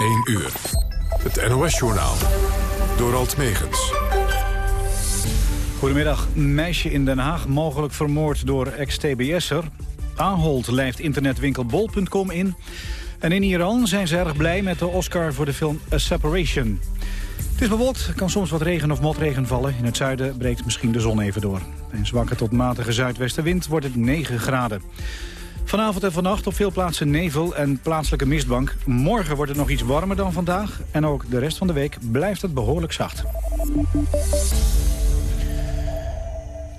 1 uur. Het NOS-journaal. Door Alt Megens. Goedemiddag. Meisje in Den Haag mogelijk vermoord door ex-TBS'er. Ahold lijft internetwinkel bol.com in. En in Iran zijn ze erg blij met de Oscar voor de film A Separation. Het is bewolkt, kan soms wat regen of motregen vallen. In het zuiden breekt misschien de zon even door. Bij een zwakke tot matige zuidwestenwind wordt het 9 graden. Vanavond en vannacht op veel plaatsen nevel en plaatselijke mistbank. Morgen wordt het nog iets warmer dan vandaag. En ook de rest van de week blijft het behoorlijk zacht.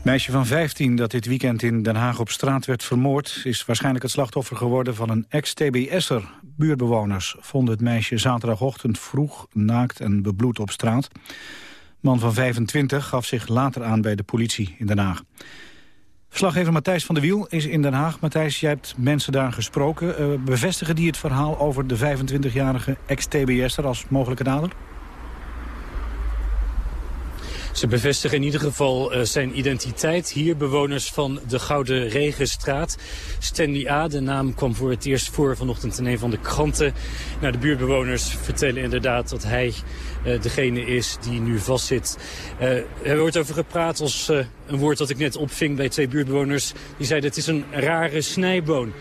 Meisje van 15 dat dit weekend in Den Haag op straat werd vermoord... is waarschijnlijk het slachtoffer geworden van een ex-TBS'er. Buurbewoners vonden het meisje zaterdagochtend vroeg naakt en bebloed op straat. Man van 25 gaf zich later aan bij de politie in Den Haag. Verslaggever Matthijs van der Wiel is in Den Haag. Matthijs, jij hebt mensen daar gesproken. Uh, bevestigen die het verhaal over de 25-jarige ex-TBS'er als mogelijke dader? Ze bevestigen in ieder geval uh, zijn identiteit. Hier bewoners van de Gouden Regenstraat. Stanley A, de naam kwam voor het eerst voor vanochtend in een van de kranten. Nou, de buurtbewoners vertellen inderdaad dat hij uh, degene is die nu vastzit. Uh, er wordt over gepraat als een woord dat ik net opving bij twee buurtbewoners. Die zeiden het is een rare snijboon.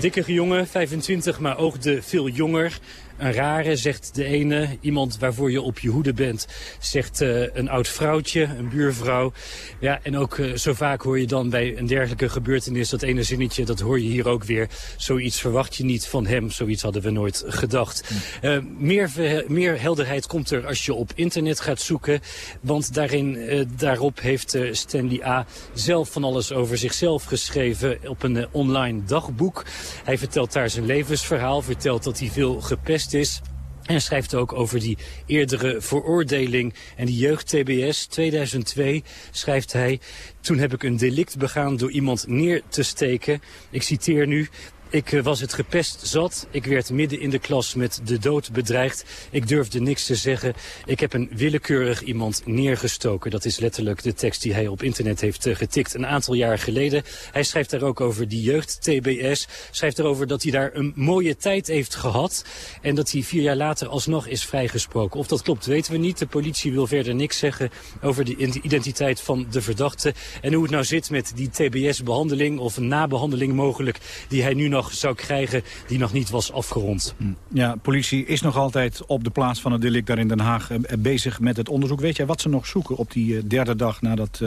Dikke jongen, 25, maar ook de veel jonger. Een rare, zegt de ene. Iemand waarvoor je op je hoede bent, zegt uh, een oud vrouwtje, een buurvrouw. Ja, en ook uh, zo vaak hoor je dan bij een dergelijke gebeurtenis... dat ene zinnetje, dat hoor je hier ook weer. Zoiets verwacht je niet van hem. Zoiets hadden we nooit gedacht. Uh, meer, meer helderheid komt er als je op internet gaat zoeken. Want daarin, daarop heeft Stanley A. zelf van alles over zichzelf geschreven... op een online dagboek. Hij vertelt daar zijn levensverhaal. Vertelt dat hij veel gepest is. En schrijft ook over die eerdere veroordeling en die jeugd-TBS 2002 schrijft hij... Toen heb ik een delict begaan door iemand neer te steken. Ik citeer nu... Ik eh, was het gepest zat. Ik werd midden in de klas met de dood bedreigd. Ik durfde niks te zeggen. Ik heb een willekeurig iemand neergestoken. Dat is letterlijk de tekst die hij op internet heeft uh, getikt een aantal jaar geleden. Hij schrijft daar ook over die jeugd-TBS. Schrijft erover dat hij daar een mooie tijd heeft gehad. En dat hij vier jaar later alsnog is vrijgesproken. Of dat klopt weten we niet. De politie wil verder niks zeggen over de identiteit van de verdachte. En hoe het nou zit met die TBS-behandeling of nabehandeling mogelijk die hij nu nog zou krijgen die nog niet was afgerond. Hm. Ja, politie is nog altijd op de plaats van het delict daar in Den Haag eh, bezig met het onderzoek. Weet jij wat ze nog zoeken op die eh, derde dag nadat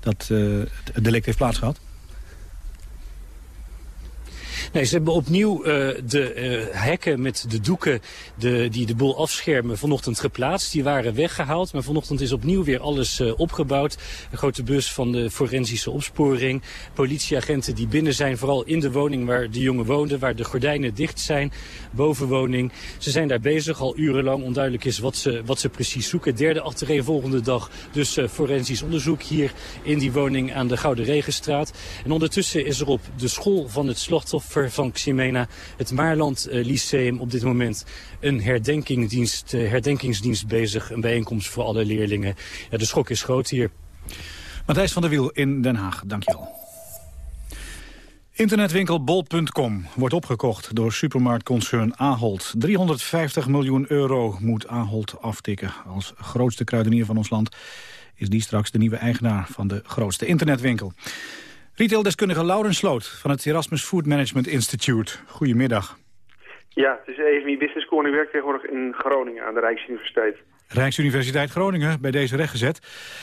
dat, het delict heeft plaatsgehad? Nee, ze hebben opnieuw uh, de uh, hekken met de doeken de, die de boel afschermen vanochtend geplaatst. Die waren weggehaald, maar vanochtend is opnieuw weer alles uh, opgebouwd. Een grote bus van de forensische opsporing. Politieagenten die binnen zijn, vooral in de woning waar de jongen woonde, waar de gordijnen dicht zijn. Bovenwoning. Ze zijn daar bezig al urenlang. Onduidelijk is wat ze, wat ze precies zoeken. Derde achtereenvolgende dag dus forensisch onderzoek hier in die woning aan de Gouden Regenstraat. En ondertussen is er op de school van het slachtoffer van Ximena, het Maarland eh, Lyceum, op dit moment een herdenkingsdienst, eh, herdenkingsdienst bezig. Een bijeenkomst voor alle leerlingen. Ja, de schok is groot hier. Matthijs van der Wiel in Den Haag, dankjewel. Internetwinkel bol.com wordt opgekocht door supermarktconcern Ahold. 350 miljoen euro moet Ahold aftikken. Als grootste kruidenier van ons land is die straks de nieuwe eigenaar van de grootste internetwinkel. Retaildeskundige Laurens Sloot van het Erasmus Food Management Institute. Goedemiddag. Ja, het is EFMI Business en ik werk tegenwoordig in Groningen aan de Rijksuniversiteit. Rijksuniversiteit Groningen, bij deze rechtgezet.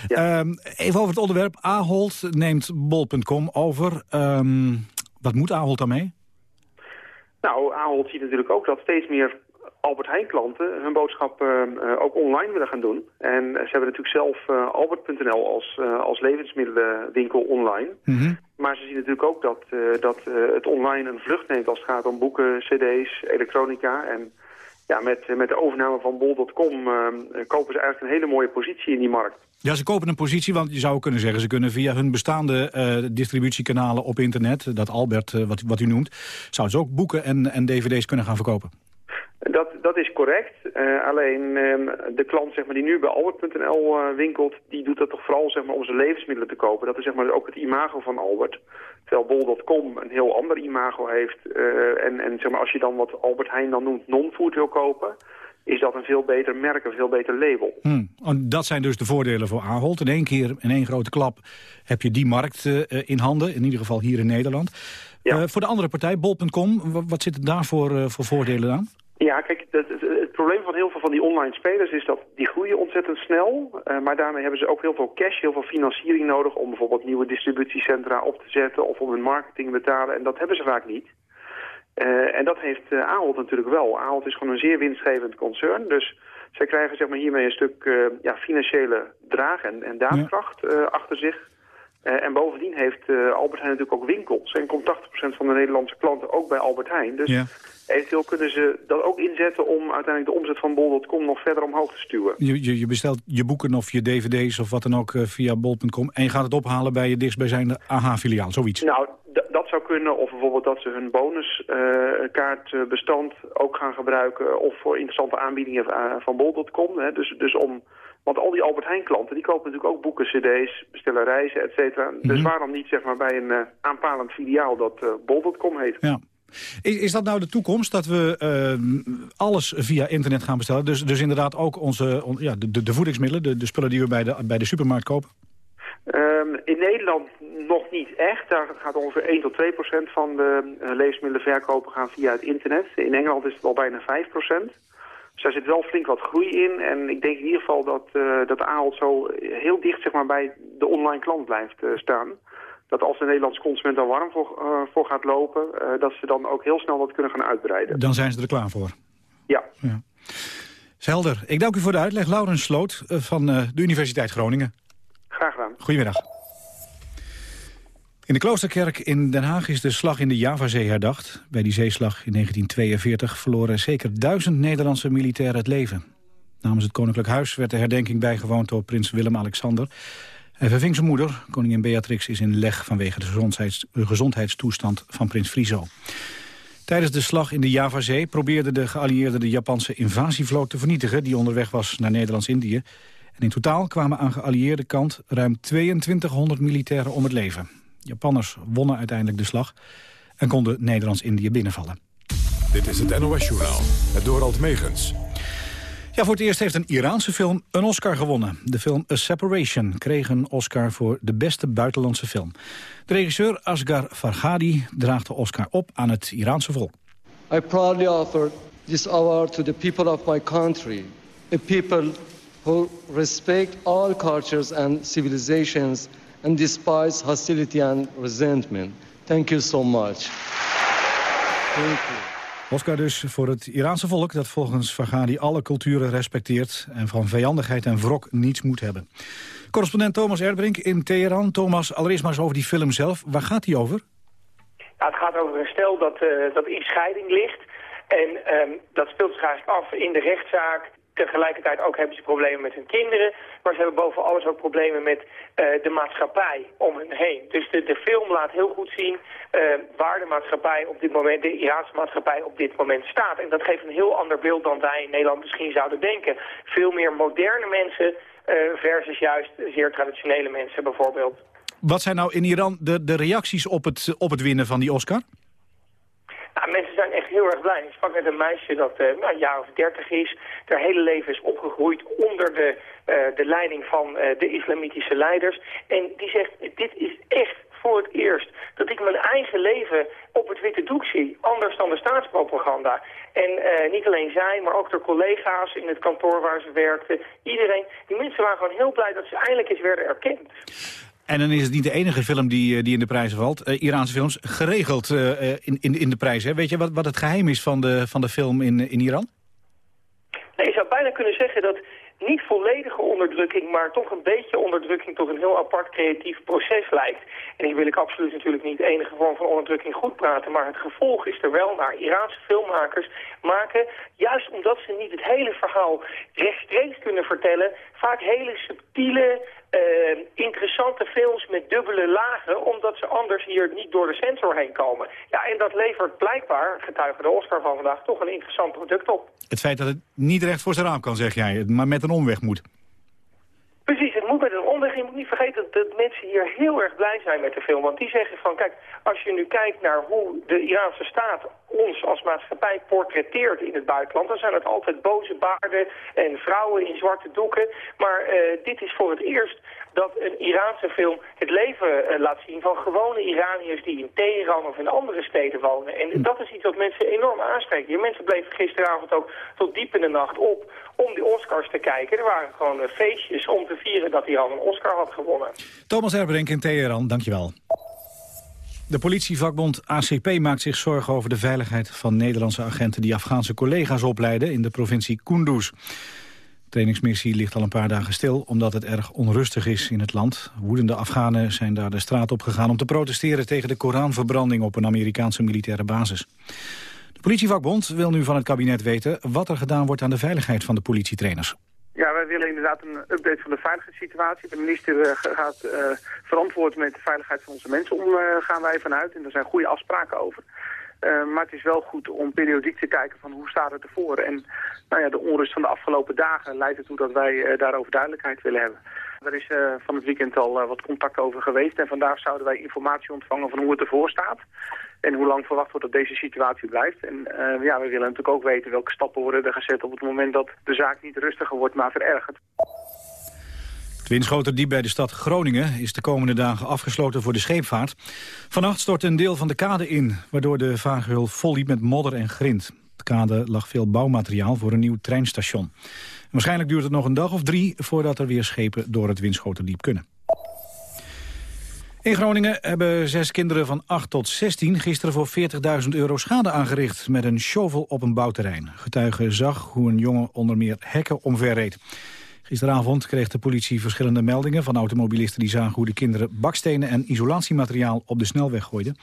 Ja. Um, even over het onderwerp. Ahold neemt bol.com over. Um, wat moet Ahold daarmee? Nou, Ahold ziet natuurlijk ook dat steeds meer Albert Heijn klanten hun boodschap uh, ook online willen gaan doen. En ze hebben natuurlijk zelf uh, Albert.nl als, uh, als levensmiddelenwinkel online. Mm -hmm. Maar ze zien natuurlijk ook dat, dat het online een vlucht neemt als het gaat om boeken, cd's, elektronica. En ja, met, met de overname van bol.com kopen ze eigenlijk een hele mooie positie in die markt. Ja, ze kopen een positie, want je zou kunnen zeggen... ze kunnen via hun bestaande uh, distributiekanalen op internet... dat Albert, wat, wat u noemt... zouden ze ook boeken en, en dvd's kunnen gaan verkopen. Dat, dat is correct. Uh, alleen uh, de klant zeg maar, die nu bij Albert.nl uh, winkelt... die doet dat toch vooral zeg maar, om zijn levensmiddelen te kopen. Dat is zeg maar, ook het imago van Albert. Terwijl bol.com een heel ander imago heeft. en, en zeg maar, als je dan wat Albert Heijn dan noemt non-food wil kopen is dat een veel beter merk, een veel beter label. Hmm. Dat zijn dus de voordelen voor Ahold. In één keer, in één grote klap, heb je die markt in handen. In ieder geval hier in Nederland. Ja. Voor de andere partij, bol.com, wat zit er daar voor, uh, voor voordelen aan? Ja, kijk, het, het, het, probleem van heel veel van die online spelers is dat die groeien ontzettend snel. maar daarmee hebben ze ook heel veel cash, heel veel financiering nodig... om bijvoorbeeld nieuwe distributiecentra op te zetten of om hun marketing te betalen. En dat hebben ze vaak niet. Uh, en dat heeft uh, Ahold natuurlijk wel. Ahold is gewoon een zeer winstgevend concern. Dus zij krijgen zeg maar, hiermee een stuk ja, financiële draag en, en daadkracht ja. achter zich. En bovendien heeft Albert Heijn natuurlijk ook winkels. En komt 80% van de Nederlandse klanten ook bij Albert Heijn. Dus ja. eventueel kunnen ze dat ook inzetten om uiteindelijk de omzet van bol.com nog verder omhoog te stuwen. Je, je, je, bestelt je boeken of je dvd's of wat dan ook via bol.com en je gaat het ophalen bij je dichtstbijzijnde AH-filiaal, zoiets. Nou, dat zou kunnen. Of bijvoorbeeld dat ze hun bonuskaartbestand ook gaan gebruiken. Of voor interessante aanbiedingen van bol.com. Dus, dus om... Want al die Albert Heijn klanten, die kopen natuurlijk ook boeken, cd's, bestellen reizen, et cetera. Dus mhm. waarom niet zeg maar, bij een uh, aanpalend filiaal dat uh, bol.com heet. Ja. Is, is, dat nou de toekomst, dat we uh, alles via internet gaan bestellen? Dus, dus inderdaad ook onze, on, ja, de, de voedingsmiddelen, de, de spullen die we bij de, bij de supermarkt kopen? Um, in Nederland nog niet echt. Daar gaat ongeveer 1 tot 2 procent van de uh, levensmiddelenverkopen gaan via het internet. In Engeland is het al bijna 5 procent. Dus daar zit wel flink wat groei in. En ik denk in ieder geval dat, uh, dat Ahold zo heel dicht zeg maar, bij de online klant blijft uh, staan. Dat als de Nederlandse consument daar warm voor, voor gaat lopen... dat ze dan ook heel snel wat kunnen gaan uitbreiden. Dan zijn ze er klaar voor. Ja. ja. Helder. Ik dank u voor de uitleg. Laurens Sloot van de Universiteit Groningen. Graag gedaan. Goedemiddag. In de Kloosterkerk in Den Haag is de slag in de Javazee herdacht. Bij die zeeslag in 1942 verloren zeker duizend Nederlandse militairen het leven. Namens het Koninklijk Huis werd de herdenking bijgewoond door prins Willem-Alexander. Hij verving zijn moeder, koningin Beatrix, is in leg vanwege de gezondheids gezondheidstoestand van prins Friso. Tijdens de slag in de Javazee probeerden de geallieerden de Japanse invasievloot te vernietigen... die onderweg was naar Nederlands-Indië. En in totaal kwamen aan geallieerde kant ruim 2200 militairen om het leven. Japanners wonnen uiteindelijk de slag en konden Nederlands-Indië binnenvallen. Dit is het NOS-journaal, het Dorald Megens. Ja, voor het eerst heeft een Iraanse film een Oscar gewonnen. De film A Separation kreeg een Oscar voor de beste buitenlandse film. De regisseur Asghar Farhadi draagt de Oscar op aan het Iraanse volk. I proudly offer this award to the people of my country. A people who respect all cultures and civilizations and despise hostility and resentment. Thank you so much. Thank you. Oscar dus voor het Iraanse volk dat volgens Farghadi alle culturen respecteert... en van vijandigheid en wrok niets moet hebben. Correspondent Thomas Erdbrink in Teheran. Thomas, allereerst maar eens over die film zelf. Waar gaat die over? het gaat over een stel dat, uh, dat in scheiding ligt. En um, dat speelt zich eigenlijk af in de rechtszaak Tegelijkertijd ook hebben ze problemen met hun kinderen. Maar ze hebben boven alles ook problemen met uh, de maatschappij om hen heen. Dus de, de film laat heel goed zien uh, waar de maatschappij op dit moment, de Iraanse maatschappij op dit moment staat. En dat geeft een heel ander beeld dan wij in Nederland misschien zouden denken. Veel meer moderne mensen uh, versus juist zeer traditionele mensen bijvoorbeeld. Wat zijn nou in Iran de, de reacties op het, op het winnen van die Oscar? Nou, mensen zijn echt heel erg blij. Ik sprak met een meisje dat uh, nou, een jaar of dertig is. Haar hele leven is opgegroeid onder de, uh, de leiding van uh, de islamitische leiders. En die zegt, dit is echt voor het eerst dat ik mijn eigen leven op het witte doek zie. Anders dan de staatspropaganda. En niet alleen zij, maar ook de collega's in het kantoor waar ze werkten. Iedereen, die mensen waren gewoon heel blij dat ze eindelijk eens werden erkend. En dan is het niet de enige film die, eh, die in de prijzen valt. Uh, Iraanse films geregeld uh, in, in, in de prijzen. Weet je wat, wat het geheim is van de, van de film in, in Iran? Je zou bijna kunnen zeggen dat niet volledige onderdrukking, maar toch een beetje onderdrukking tot een heel apart creatief proces lijkt. En hier wil ik absoluut natuurlijk niet enige vorm van onderdrukking goed praten, maar het gevolg is er wel naar Iraanse filmmakers maken, juist omdat ze niet het hele verhaal rechtstreeks kunnen vertellen, vaak hele subtiele, uh, interessante films met dubbele lagen, omdat ze anders hier niet door de sensor heen komen. Ja, en dat levert blijkbaar, getuige de Oscar van vandaag, toch een interessant product op. Het feit dat het niet recht voor zijn raam kan, zeg jij, maar met een omweg moet. Precies, het moet met een omweg. Je moet niet vergeten dat, mensen hier heel erg blij zijn met de film. Want die zeggen van, kijk, als je nu kijkt naar hoe de Iraanse staat ons als maatschappij portretteert in het buitenland... dan zijn het altijd boze baarden en vrouwen in zwarte doeken. Maar uh, dit is voor het eerst dat een Iraanse film het leven uh, laat zien van gewone Iraniërs die in Teheran of in andere steden wonen. En hm. dat is iets wat mensen enorm aanspreekt. Die mensen bleven gisteravond ook tot diep in de nacht op om die Oscars te kijken. Er waren gewoon uh, feestjes om te vieren dat hij al een Gewonnen. Thomas Erbrink in Teheran, dankjewel. De politievakbond ACP maakt zich zorgen over de veiligheid van Nederlandse agenten die Afghaanse collega's opleiden in de provincie Kunduz. De trainingsmissie ligt al een paar dagen stil omdat het erg onrustig is in het land. Woedende Afghanen zijn daar de straat op gegaan om te protesteren tegen de Koranverbranding op een Amerikaanse militaire basis. De politievakbond wil nu van het kabinet weten wat er gedaan wordt aan de veiligheid van de politietrainers. Ja, wij willen inderdaad een update van de veiligheidssituatie. De minister uh, gaat uh, verantwoord met de veiligheid van onze mensen om, uh, gaan wij vanuit. En er zijn goede afspraken over. maar het is wel goed om periodiek te kijken van hoe staat het ervoor. En nou ja, de onrust van de afgelopen dagen leidt ertoe dat wij daarover duidelijkheid willen hebben. Er is van het weekend al wat contact over geweest. En vandaag zouden wij informatie ontvangen van hoe het ervoor staat. En hoe lang verwacht wordt dat deze situatie blijft. En uh, ja, we willen natuurlijk ook weten welke stappen worden er gezet op het moment dat de zaak niet rustiger wordt, maar verergert. Het Winschoterdiep bij de stad Groningen is de komende dagen afgesloten voor de scheepvaart. Vannacht stort een deel van de kade in, waardoor de vaargeul volliep met modder en grind. De kade lag veel bouwmateriaal voor een nieuw treinstation. waarschijnlijk duurt het nog een dag of drie voordat er weer schepen door het Winschoterdiep kunnen. In Groningen hebben zes kinderen van 8 tot 16 gisteren voor 40.000 euro schade aangericht met een shovel op een bouwterrein. Getuige zag hoe een jongen onder meer hekken omverreed. Gisteravond kreeg de politie verschillende meldingen van automobilisten die zagen hoe de kinderen bakstenen en isolatiemateriaal op de snelweg gooiden.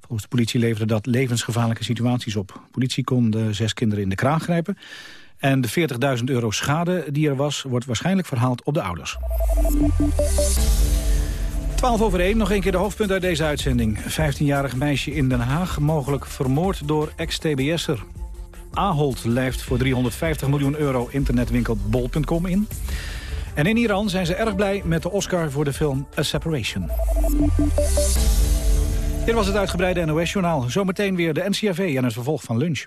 Volgens de politie leverde dat levensgevaarlijke situaties op. De politie kon de zes kinderen in de kraag grijpen. En de 40.000 euro schade die er was, wordt waarschijnlijk verhaald op de ouders. 12 over 1, nog een keer de hoofdpunt uit deze uitzending. 15-jarig meisje in Den Haag, mogelijk vermoord door ex-TBS'er. Ahold lijft voor 350 miljoen euro internetwinkel bol.com in. En in Iran zijn ze erg blij met de Oscar voor de film A Separation. Dit was het uitgebreide NOS-journaal. Zometeen weer de NCRV en het vervolg van lunch.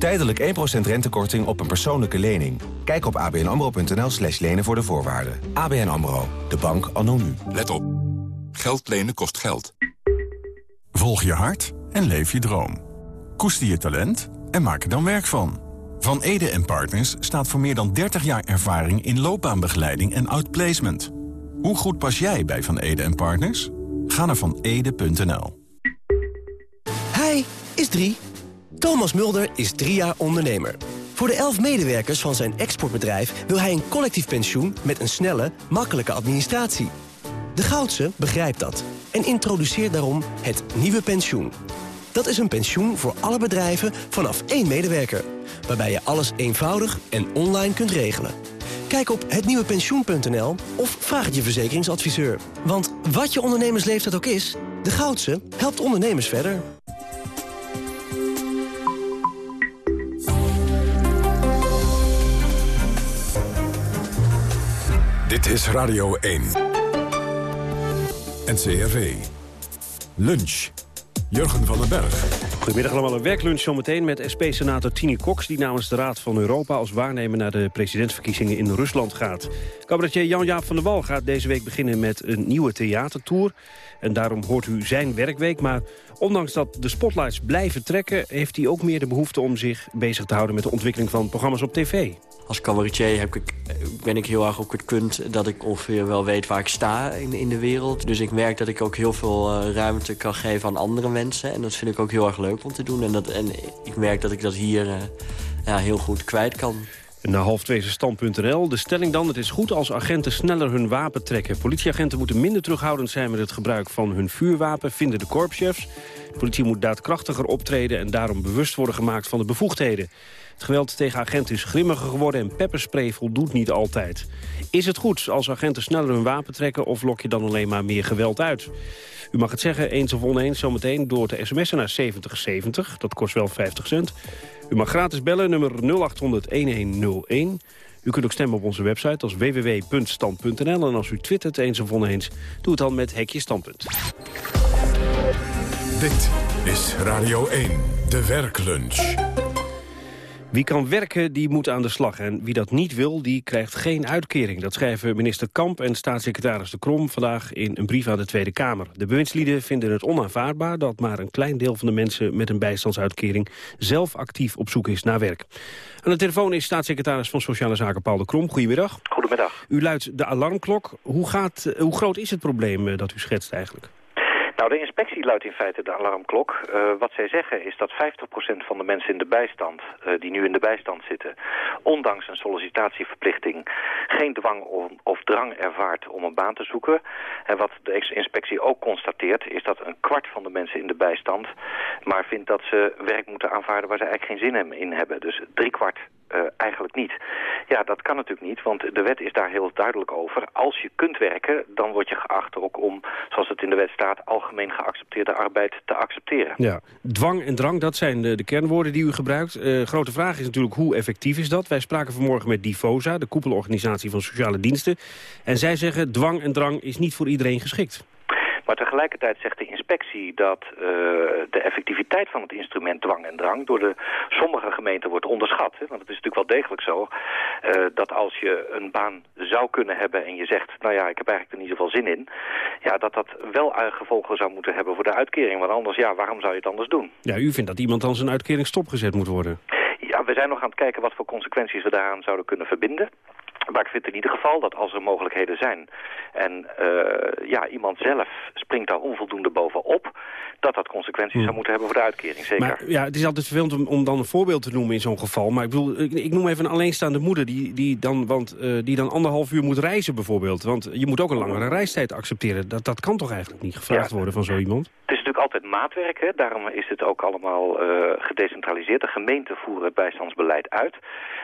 Tijdelijk 1% rentekorting op een persoonlijke lening. Kijk op abnamro.nl slash lenen voor de voorwaarden. ABN AMRO, de bank anno nu. Let op. Geld lenen kost geld. Volg je hart en leef je droom. Koester je talent en maak er dan werk van. Van Ede en Partners staat voor meer dan 30 jaar ervaring in loopbaanbegeleiding en outplacement. Hoe goed pas jij bij Van Ede en Partners? Ga naar vanede.nl. Hij is drie. Thomas Mulder is drie jaar ondernemer. Voor de elf medewerkers van zijn exportbedrijf wil hij een collectief pensioen met een snelle, makkelijke administratie. De Goudse begrijpt dat en introduceert daarom het nieuwe pensioen. Dat is een pensioen voor alle bedrijven vanaf één medewerker. Waarbij je alles eenvoudig en online kunt regelen. Kijk op hetnieuwepensioen.nl of vraag het je verzekeringsadviseur. Want wat je ondernemersleeftijd ook is, de Goudse helpt ondernemers verder. Dit is Radio 1. NCRV. Lunch. Jurgen van den Berg. Goedemiddag allemaal. Een werklunch zometeen met SP-senator Tini Cox... die namens de Raad van Europa als waarnemer naar de presidentsverkiezingen in Rusland gaat. Cabaretier Jan-Jaap van der Wal gaat deze week beginnen met een nieuwe theatertour. En daarom hoort u zijn werkweek. Maar ondanks dat de spotlights blijven trekken... heeft hij ook meer de behoefte om zich bezig te houden... met de ontwikkeling van programma's op tv. Als cabaretier heb ik, ben ik heel erg op het punt dat ik ongeveer wel weet waar ik sta in, in de wereld. Dus ik merk dat ik ook heel veel uh, ruimte kan geven aan andere mensen. En dat vind ik ook heel erg leuk om te doen. En, dat, en ik merk dat ik dat hier uh, ja, heel goed kwijt kan. Na half twee is stand.nl. De stelling dan, het is goed als agenten sneller hun wapen trekken. Politieagenten moeten minder terughoudend zijn met het gebruik van hun vuurwapen, vinden de korpschefs. De politie moet daadkrachtiger optreden en daarom bewust worden gemaakt van de bevoegdheden. Het geweld tegen agenten is grimmiger geworden en pepperspray voldoet niet altijd. Is het goed als agenten sneller hun wapen trekken of lok je dan alleen maar meer geweld uit? U mag het zeggen, eens of oneens, zometeen door te sms'en naar 7070. Dat kost wel 50 cent. U mag gratis bellen, nummer 0800-1101. U kunt ook stemmen op onze website als www.stand.nl. En als u twittert eens of oneens, doe het dan met Hekje Standpunt. Dit is Radio 1, de werklunch. Wie kan werken, die moet aan de slag. En wie dat niet wil, die krijgt geen uitkering. Dat schrijven minister Kamp en staatssecretaris De Krom vandaag in een brief aan de Tweede Kamer. De bewindslieden vinden het onaanvaardbaar dat maar een klein deel van de mensen met een bijstandsuitkering zelf actief op zoek is naar werk. Aan de telefoon is staatssecretaris van Sociale Zaken Paul De Krom. Goedemiddag. Goedemiddag. U luidt de alarmklok. Hoe, gaat, hoe groot is het probleem eh, dat u schetst eigenlijk? Nou, de inspectie luidt in feite de alarmklok. Uh, wat zij zeggen is dat 50% van de mensen in de bijstand, uh, die nu in de bijstand zitten, ondanks een sollicitatieverplichting geen dwang of, of, drang ervaart om een baan te zoeken. En wat de inspectie ook constateert is dat een kwart van de mensen in de bijstand maar vindt dat ze werk moeten aanvaarden waar ze eigenlijk geen zin in hebben. Dus driekwart uh, eigenlijk niet. Ja, dat kan natuurlijk niet, want de wet is daar heel duidelijk over. Als je kunt werken, dan word je geacht ook om, zoals het in de wet staat, algemeen geaccepteerde arbeid te accepteren. Ja, dwang en drang, dat zijn de, de kernwoorden die u gebruikt. Uh, grote vraag is natuurlijk, hoe effectief is dat? Wij spraken vanmorgen met Difosa, de koepelorganisatie van sociale diensten. En zij zeggen, dwang en drang is niet voor iedereen geschikt. Maar tegelijkertijd zegt de inspectie dat uh, de effectiviteit van het instrument dwang en drang door de sommige gemeenten wordt onderschat. Hè? Want het is natuurlijk wel degelijk zo uh, dat als je een baan zou kunnen hebben en je zegt, nou ja, ik heb eigenlijk er niet zoveel zin in, ja, dat dat wel gevolgen zou moeten hebben voor de uitkering. Want anders, ja, waarom zou je het anders doen? Ja, u vindt dat iemand dan zijn uitkering stopgezet moet worden? Ja, we zijn nog aan het kijken wat voor consequenties we daaraan zouden kunnen verbinden. Maar ik vind in ieder geval dat als er mogelijkheden zijn en uh, ja, iemand zelf springt daar onvoldoende bovenop, dat dat consequenties hmm. zou moeten hebben voor de uitkering, zeker. Maar, ja, het is altijd vervelend om, om dan een voorbeeld te noemen in zo'n geval. Maar ik bedoel, ik, ik, noem even een alleenstaande moeder die, die, dan, want, uh, die dan anderhalf uur moet reizen bijvoorbeeld. Want je moet ook een langere reistijd accepteren. Dat, dat kan toch eigenlijk niet gevraagd ja. worden van zo iemand? Het is altijd maatwerk, hè? daarom is het ook allemaal uh, gedecentraliseerd. De gemeenten voeren het bijstandsbeleid uit.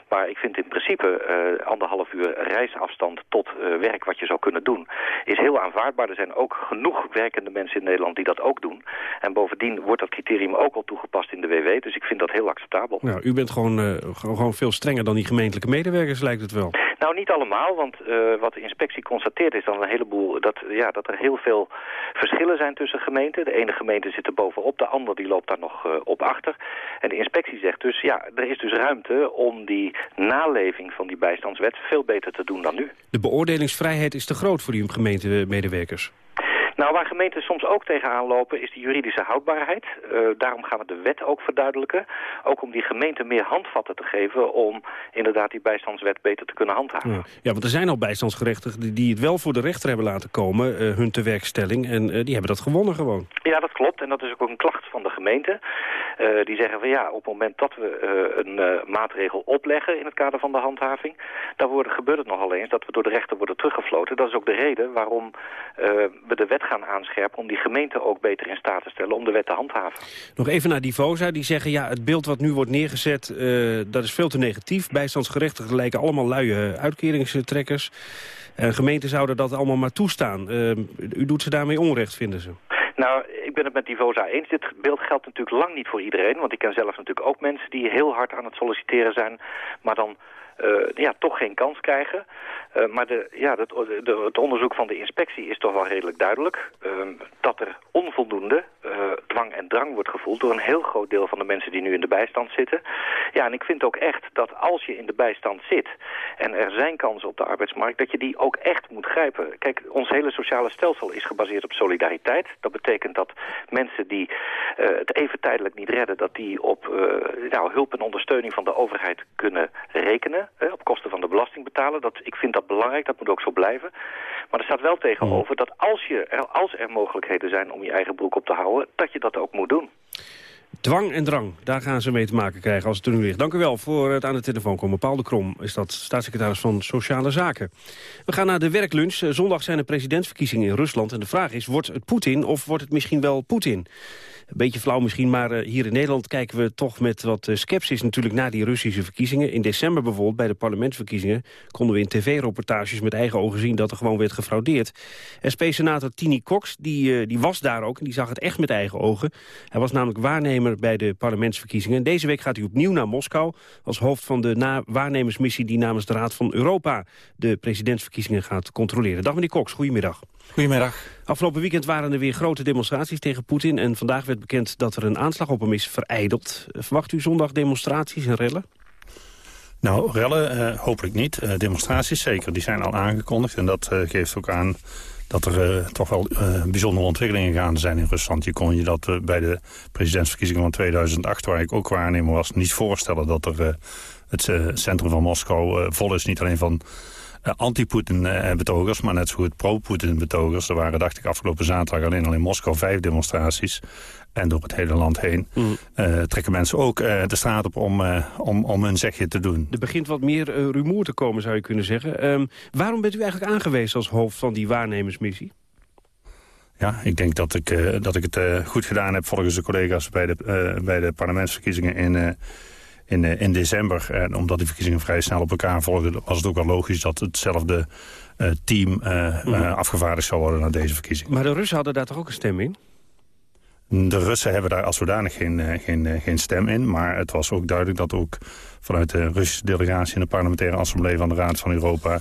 Maar ik vind in principe uh, anderhalf uur reisafstand tot uh, werk wat je zou kunnen doen... is heel aanvaardbaar. Er zijn ook genoeg werkende mensen in Nederland die dat ook doen. En bovendien wordt dat criterium ook al toegepast in de WW. Dus ik vind dat heel acceptabel. Nou, u bent gewoon, gewoon veel strenger dan die gemeentelijke medewerkers, lijkt het wel. Nou, niet allemaal, want wat de inspectie constateert is dan een heleboel... Dat, ja, dat er heel veel verschillen zijn tussen gemeenten. De ene gemeente zit er bovenop, de andere die loopt daar nog uh, op achter. En de inspectie zegt dus, ja, er is dus ruimte om die naleving van die bijstandswet veel beter te doen dan nu. De beoordelingsvrijheid is te groot voor die gemeentemedewerkers. Nou, waar gemeenten soms ook tegenaan lopen is de juridische houdbaarheid. Uh, daarom gaan we de wet ook verduidelijken. Ook om die gemeenten meer handvatten te geven om inderdaad die bijstandswet beter te kunnen handhaven. Ja, ja want er zijn al bijstandsgerechtigden die het wel voor de rechter hebben laten komen, uh, hun tewerkstelling. En uh, die hebben dat gewonnen gewoon. Ja, dat klopt. En dat is ook een klacht van de gemeente. die zeggen van ja, op het moment dat we een maatregel opleggen in het kader van de handhaving, dan wordt, gebeurt het nogal eens dat we door de rechter worden teruggefloten. Dat is ook de reden waarom we de wet gaan aanscherpen... om die gemeente ook beter in staat te stellen om de wet te handhaven. Nog even naar Divosa. Die zeggen, ja, het beeld wat nu wordt neergezet, uh, dat is veel te negatief. Bijstandsgerechtigden lijken allemaal luie uitkeringstrekkers. En gemeenten zouden dat allemaal maar toestaan. Uh, u doet ze daarmee onrecht, vinden ze? Nou, ik ben het met Divosa eens. Dit beeld geldt natuurlijk lang niet voor iedereen. Want ik ken zelf natuurlijk ook mensen die heel hard aan het solliciteren zijn... maar dan ja, toch geen kans krijgen. Uh, maar de, ja, het, de, het onderzoek van de inspectie is toch wel redelijk duidelijk. Uh, dat er onvoldoende dwang en drang wordt gevoeld door een heel groot deel van de mensen die nu in de bijstand zitten. Ja, en ik vind ook echt dat als je in de bijstand zit en er zijn kansen op de arbeidsmarkt, dat je die ook echt moet grijpen. Kijk, ons hele sociale stelsel is gebaseerd op solidariteit. Dat betekent dat mensen die het even tijdelijk niet redden, dat die op nou, hulp en ondersteuning van de overheid kunnen rekenen, op kosten van de belastingbetaler. Dat, ik vind dat belangrijk, dat moet ook zo blijven. Maar er staat wel tegenover dat als, je, als er mogelijkheden zijn om je eigen broek op te houden, dat je dat ook moet doen. Dwang en drang, daar gaan ze mee te maken krijgen als het er nu ligt. Dank u wel voor het aan de telefoon komen. Paul de Krom is dat staatssecretaris van Sociale Zaken. We gaan naar de werklunch. Zondag zijn de presidentsverkiezingen in Rusland. En de vraag is, wordt het Poetin of wordt het misschien wel Poetin? Een beetje flauw misschien, maar uh, hier in Nederland kijken we toch met wat uh, sceptisch natuurlijk naar die Russische verkiezingen. In december bijvoorbeeld, bij de parlementsverkiezingen, konden we in tv-reportages met eigen ogen zien dat er gewoon werd gefraudeerd. SP-senator Tini Cox, die, uh, die was daar ook en die zag het echt met eigen ogen. Hij was namelijk waarnemer bij de parlementsverkiezingen. En deze week gaat hij opnieuw naar Moskou als hoofd van de waarnemersmissie die namens de Raad van Europa de presidentsverkiezingen gaat controleren. Dag meneer Cox, goedemiddag. Goedemiddag. Afgelopen weekend waren er weer grote demonstraties tegen Poetin... en vandaag werd bekend dat er een aanslag op hem is vereideld. Verwacht u zondag demonstraties en rellen? Nou, rellen uh, hopelijk niet. Uh, demonstraties zeker, die zijn al aangekondigd. En dat geeft ook aan dat er toch wel bijzondere ontwikkelingen gaande zijn in Rusland. Je kon je dat bij de presidentsverkiezingen van 2008, waar ik ook waarnemer was... niet voorstellen dat er het centrum van Moskou vol is. Niet alleen van anti-Poetin-betogers, maar net zo goed pro-Poetin-betogers. Er waren, dacht ik, afgelopen zaterdag alleen al in Moskou vijf demonstraties. En door het hele land heen mm. uh, trekken mensen ook uh, de straat op om, uh, om, om hun zegje te doen. Er begint wat meer rumoer te komen, zou je kunnen zeggen. Um, waarom bent u eigenlijk aangewezen als hoofd van die waarnemersmissie? Ja, ik denk dat ik, dat ik het goed gedaan heb volgens de collega's bij de, bij de parlementsverkiezingen in in, eh, in december. En omdat die verkiezingen vrij snel op elkaar volgden... was het ook wel logisch dat hetzelfde uh, team uh, mm. uh, afgevaardigd zou worden naar deze verkiezingen. Maar de Russen hadden daar toch ook een stem in? De Russen hebben daar als zodanig geen, geen, geen stem in. Maar het was ook duidelijk dat ook vanuit de Russische delegatie... in de parlementaire assemblee van de Raad van Europa...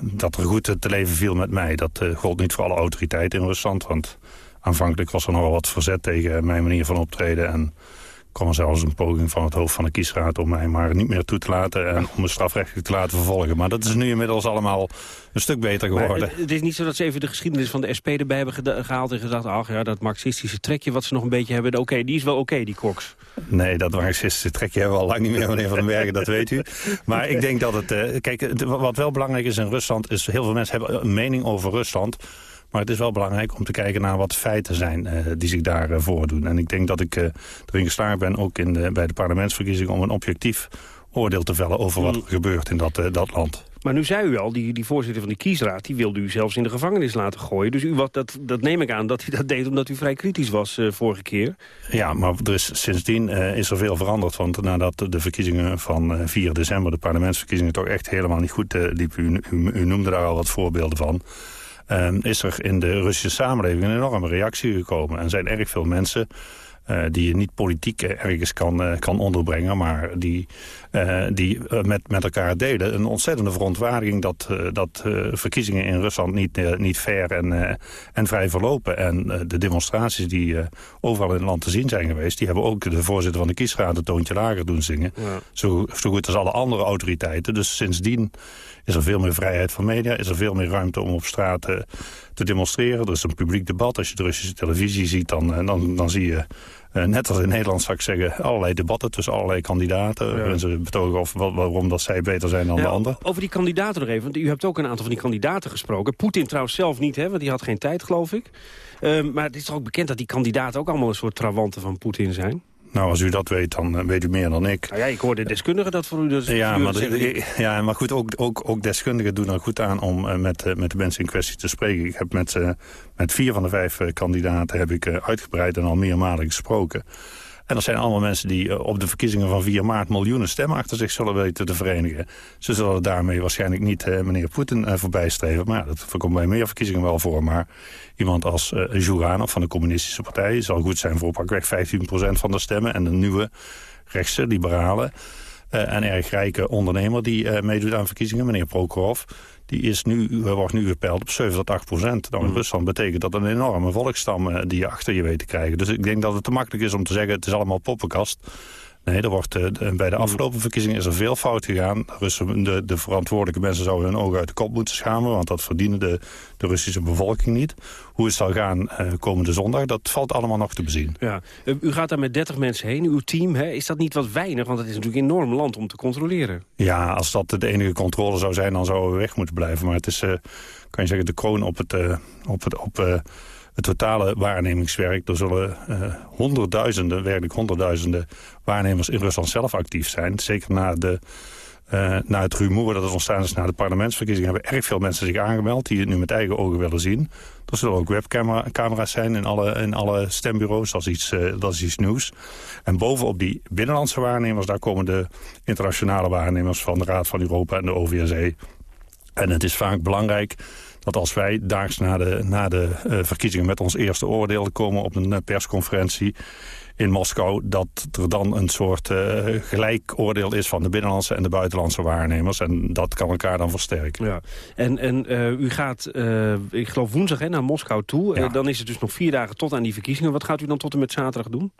dat er goed te leven viel met mij. Dat gold niet voor alle autoriteiten in Rusland. Want aanvankelijk was er nogal wat verzet tegen mijn manier van optreden... en kwam er zelfs een poging van het hoofd van de kiesraad... om mij maar niet meer toe te laten en om me strafrechtelijk te laten vervolgen. Maar dat is nu inmiddels allemaal een stuk beter geworden. Het, het, is niet zo dat ze even de geschiedenis van de SP erbij hebben gehaald... en gedacht, ach ja, dat marxistische trekje wat ze nog een beetje hebben... oké, die is wel oké, die Cox. Nee, dat marxistische trekje hebben we al lang niet meer, meneer Van den Bergen, dat weet u. Maar ik denk dat het... Uh, kijk, wat wel belangrijk is in Rusland... is heel veel mensen hebben een mening over Rusland... Maar het is wel belangrijk om te kijken naar wat feiten zijn uh, die zich daar uh, voordoen. En ik denk dat ik uh, erin geslaagd ben, ook in de, bij de parlementsverkiezingen... om een objectief oordeel te vellen over wat er mm. gebeurt in dat, dat land. Maar nu zei u al, die, die voorzitter van die kiesraad... die wilde u zelfs in de gevangenis laten gooien. Dus u, wat, dat, dat neem ik aan dat hij dat deed omdat u vrij kritisch was vorige keer. Ja, maar er is, sindsdien is er veel veranderd. Want nadat de verkiezingen van 4 december... de parlementsverkiezingen toch echt helemaal niet goed liepen... U, u, u noemde daar al wat voorbeelden van... Um, is er in de Russische samenleving een enorme reactie gekomen. En zijn erg veel mensen uh, die je niet politiek ergens kan, uh, kan onderbrengen... maar die, uh, die met, met elkaar delen een ontzettende verontwaardiging... dat, dat verkiezingen in Rusland niet, niet fair en, en vrij verlopen. En de demonstraties die overal in het land te zien zijn geweest... die hebben ook de voorzitter van de kiesraad een toontje lager doen zingen. Ja. Zo, zo goed als alle andere autoriteiten. Dus sindsdien is er veel meer vrijheid van media, is er veel meer ruimte om op straat te demonstreren. Er is een publiek debat. Als je de Russische televisie ziet, dan, dan, dan zie je net als in Nederland zou ik zeggen, allerlei debatten tussen allerlei kandidaten. Ja. En ze betogen of, waarom dat zij beter zijn dan ja, de ander. Over die kandidaten nog even, want u hebt ook een aantal van die kandidaten gesproken. Poetin trouwens zelf niet, hè, want die had geen tijd, geloof ik. Uh, maar het is toch ook bekend dat die kandidaten ook allemaal een soort trawanten van Poetin zijn? Nou, als u dat weet, dan weet u meer dan ik. Nou ja, ik hoorde deskundigen dat voor u dus... Ja, maar, de, ja, maar goed, ook, ook, ook deskundigen doen er goed aan om uh, met, uh, met de mensen in kwestie te spreken. Ik heb met, met vier van de vijf kandidaten heb ik uitgebreid en al meermalen gesproken. En dat zijn allemaal mensen die uh, op de verkiezingen van 4 maart... miljoenen stemmen achter zich zullen weten te verenigen. Ze zullen daarmee waarschijnlijk niet uh, meneer Poetin uh, voorbij streven. Maar ja, dat komt bij meer verkiezingen wel voor. Maar iemand als uh, Zhuganov van de communistische partij... zal goed zijn voor pakweg 15% van de stemmen. En de nieuwe rechtse, liberale... en erg rijke ondernemer die meedoet aan verkiezingen, meneer Prokhorov die is nu, wordt nu gepeild op 7 tot 8 procent. Nou, in mm. Rusland betekent dat een enorme volksstam die je achter je weet te krijgen. Dus ik denk dat het te makkelijk is om te zeggen... het is allemaal poppenkast. Nee, er wordt, uh, bij de mm. afgelopen verkiezingen is er veel fout gegaan. Russen, de, de verantwoordelijke mensen zouden hun ogen uit de kop moeten schamen... want dat verdienen de, de Russische bevolking niet. Hoe het zal gaan uh, komende zondag, dat valt allemaal nog te bezien. Ja. U gaat daar met 30 mensen heen, uw team. Hè? Is dat niet wat weinig? Want het is natuurlijk een enorm land om te controleren. Ja, als dat de enige controle zou zijn, dan zouden we weg moeten blijven. Maar het is, uh, kan je zeggen, de kroon op het... op het op, het totale waarnemingswerk. Er zullen uh, honderdduizenden, werkelijk honderdduizenden waarnemers in Rusland zelf actief zijn. Zeker na, de, uh, na het rumoer dat er ontstaan is na de parlementsverkiezingen... hebben erg veel mensen zich aangemeld die het nu met eigen ogen willen zien. Er zullen ook webcamera's zijn in alle, in alle stembureaus. Dat is, iets, uh, dat is iets nieuws. En bovenop die binnenlandse waarnemers... daar komen de internationale waarnemers van de Raad van Europa en de OVSE. En het is vaak belangrijk dat als wij daags na de, na de uh, verkiezingen met ons eerste oordeel komen op een uh, persconferentie in Moskou... dat er dan een soort uh, gelijk oordeel is van de binnenlandse en de buitenlandse waarnemers. En dat kan elkaar dan versterken. Ja. En, en u gaat, ik geloof woensdag hè, naar Moskou toe. Ja. dan is het dus nog vier dagen tot aan die verkiezingen. Wat gaat u dan tot en met zaterdag doen?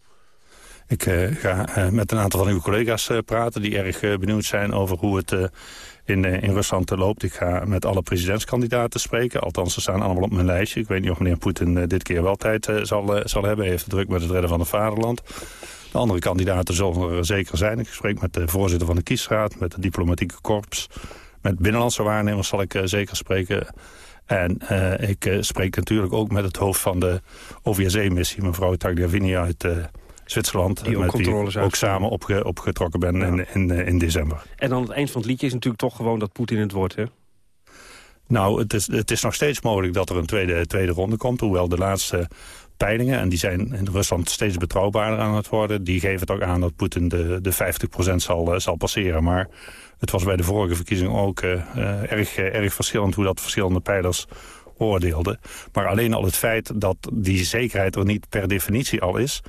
Ik ga met een aantal van uw collega's praten... die erg benieuwd zijn over hoe het in, eh, in Rusland loopt. Ik ga met alle presidentskandidaten spreken. Althans, ze staan allemaal op mijn lijstje. Ik weet niet of meneer Poetin eh, dit keer wel tijd eh, zal, zal hebben. Hij heeft het druk met het redden van het vaderland. De andere kandidaten zullen er zeker zijn. Ik spreek met de voorzitter van de kiesraad, met de diplomatieke korps. Met binnenlandse waarnemers zal ik zeker spreken. En ik spreek natuurlijk ook met het hoofd van de OVSE-missie, mevrouw Tagliavini uit Zwitserland. Die ook, met die ook samen opge, opgetrokken ben in, in, eh, in, december. En dan het eind van het liedje is natuurlijk toch gewoon dat Poetin het wordt, hè? Nou, het is, het is nog steeds mogelijk dat er een tweede, tweede ronde komt. Hoewel de laatste peilingen, en die zijn in Rusland steeds betrouwbaarder aan het worden... die geven toch aan dat Poetin de, de 50% zal, uh, zal passeren. Maar het was bij de vorige verkiezing ook uh, erg, erg verschillend... hoe dat verschillende peilers oordeelden. Maar alleen al het feit dat die zekerheid er niet per definitie al is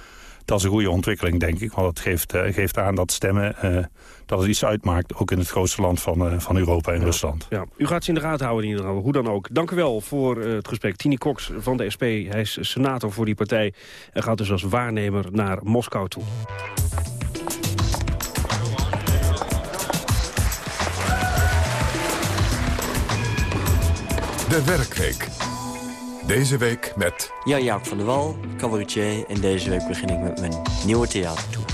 dat is een goede ontwikkeling, denk ik. Want het geeft, uh, geeft aan dat stemmen, uh, dat het iets uitmaakt... ook in het grootste land van, uh, van Europa en Rusland. Ja. U gaat ze in de raad houden in ieder geval, hoe dan ook. Dank u wel voor het gesprek. Tini Cox van de SP, hij is senator voor die partij... en gaat dus als waarnemer naar Moskou toe. De Werkweek. Deze week met... Jan Jaap van der Wal, cabaretier. En deze week begin ik met mijn nieuwe theatertour.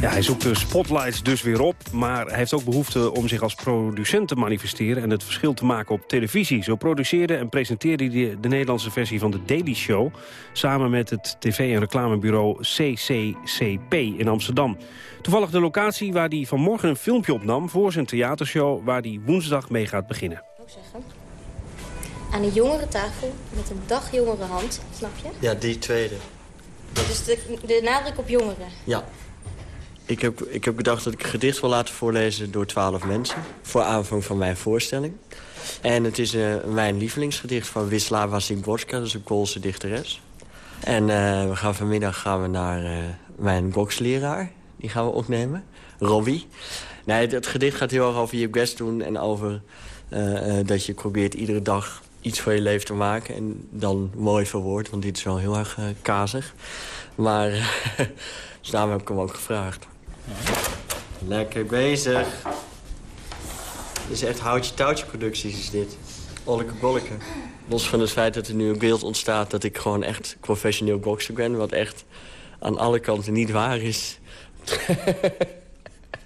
Ja, hij zoekt de spotlights dus weer op, maar hij heeft ook behoefte om zich als producent te manifesteren en het verschil te maken op televisie. Zo produceerde en presenteerde hij de Nederlandse versie van The Daily Show samen met het tv- en reclamebureau CCCP in Amsterdam. Toevallig de locatie waar hij vanmorgen een filmpje opnam voor zijn theatershow waar hij woensdag mee gaat beginnen. zeggen aan een jongere tafel met een dag jongere hand, snap je? Ja, die tweede. Dus de, de nadruk op jongeren? Ja. Ik heb, ik heb gedacht dat ik een gedicht wil laten voorlezen door twaalf mensen. Voor aanvang van mijn voorstelling. En het is uh, mijn lievelingsgedicht van Wisława Szymborska. Dat is een Koolse dichteres. En uh, we gaan vanmiddag gaan we naar uh, mijn boksleraar. Die gaan we opnemen. Robbie. Nee, het, het, gedicht gaat heel erg over je best doen. En over dat je probeert iedere dag iets van je leven te maken. En dan mooi verwoord, want dit is wel heel erg uh, kazig. Maar, dus daarom heb ik hem ook gevraagd. Lekker bezig. Dit is echt houtje-touwtje producties is dit. Olleke bolleke. Los van het feit dat er nu een beeld ontstaat dat ik gewoon echt professioneel bokser ben. Wat echt aan alle kanten niet waar is.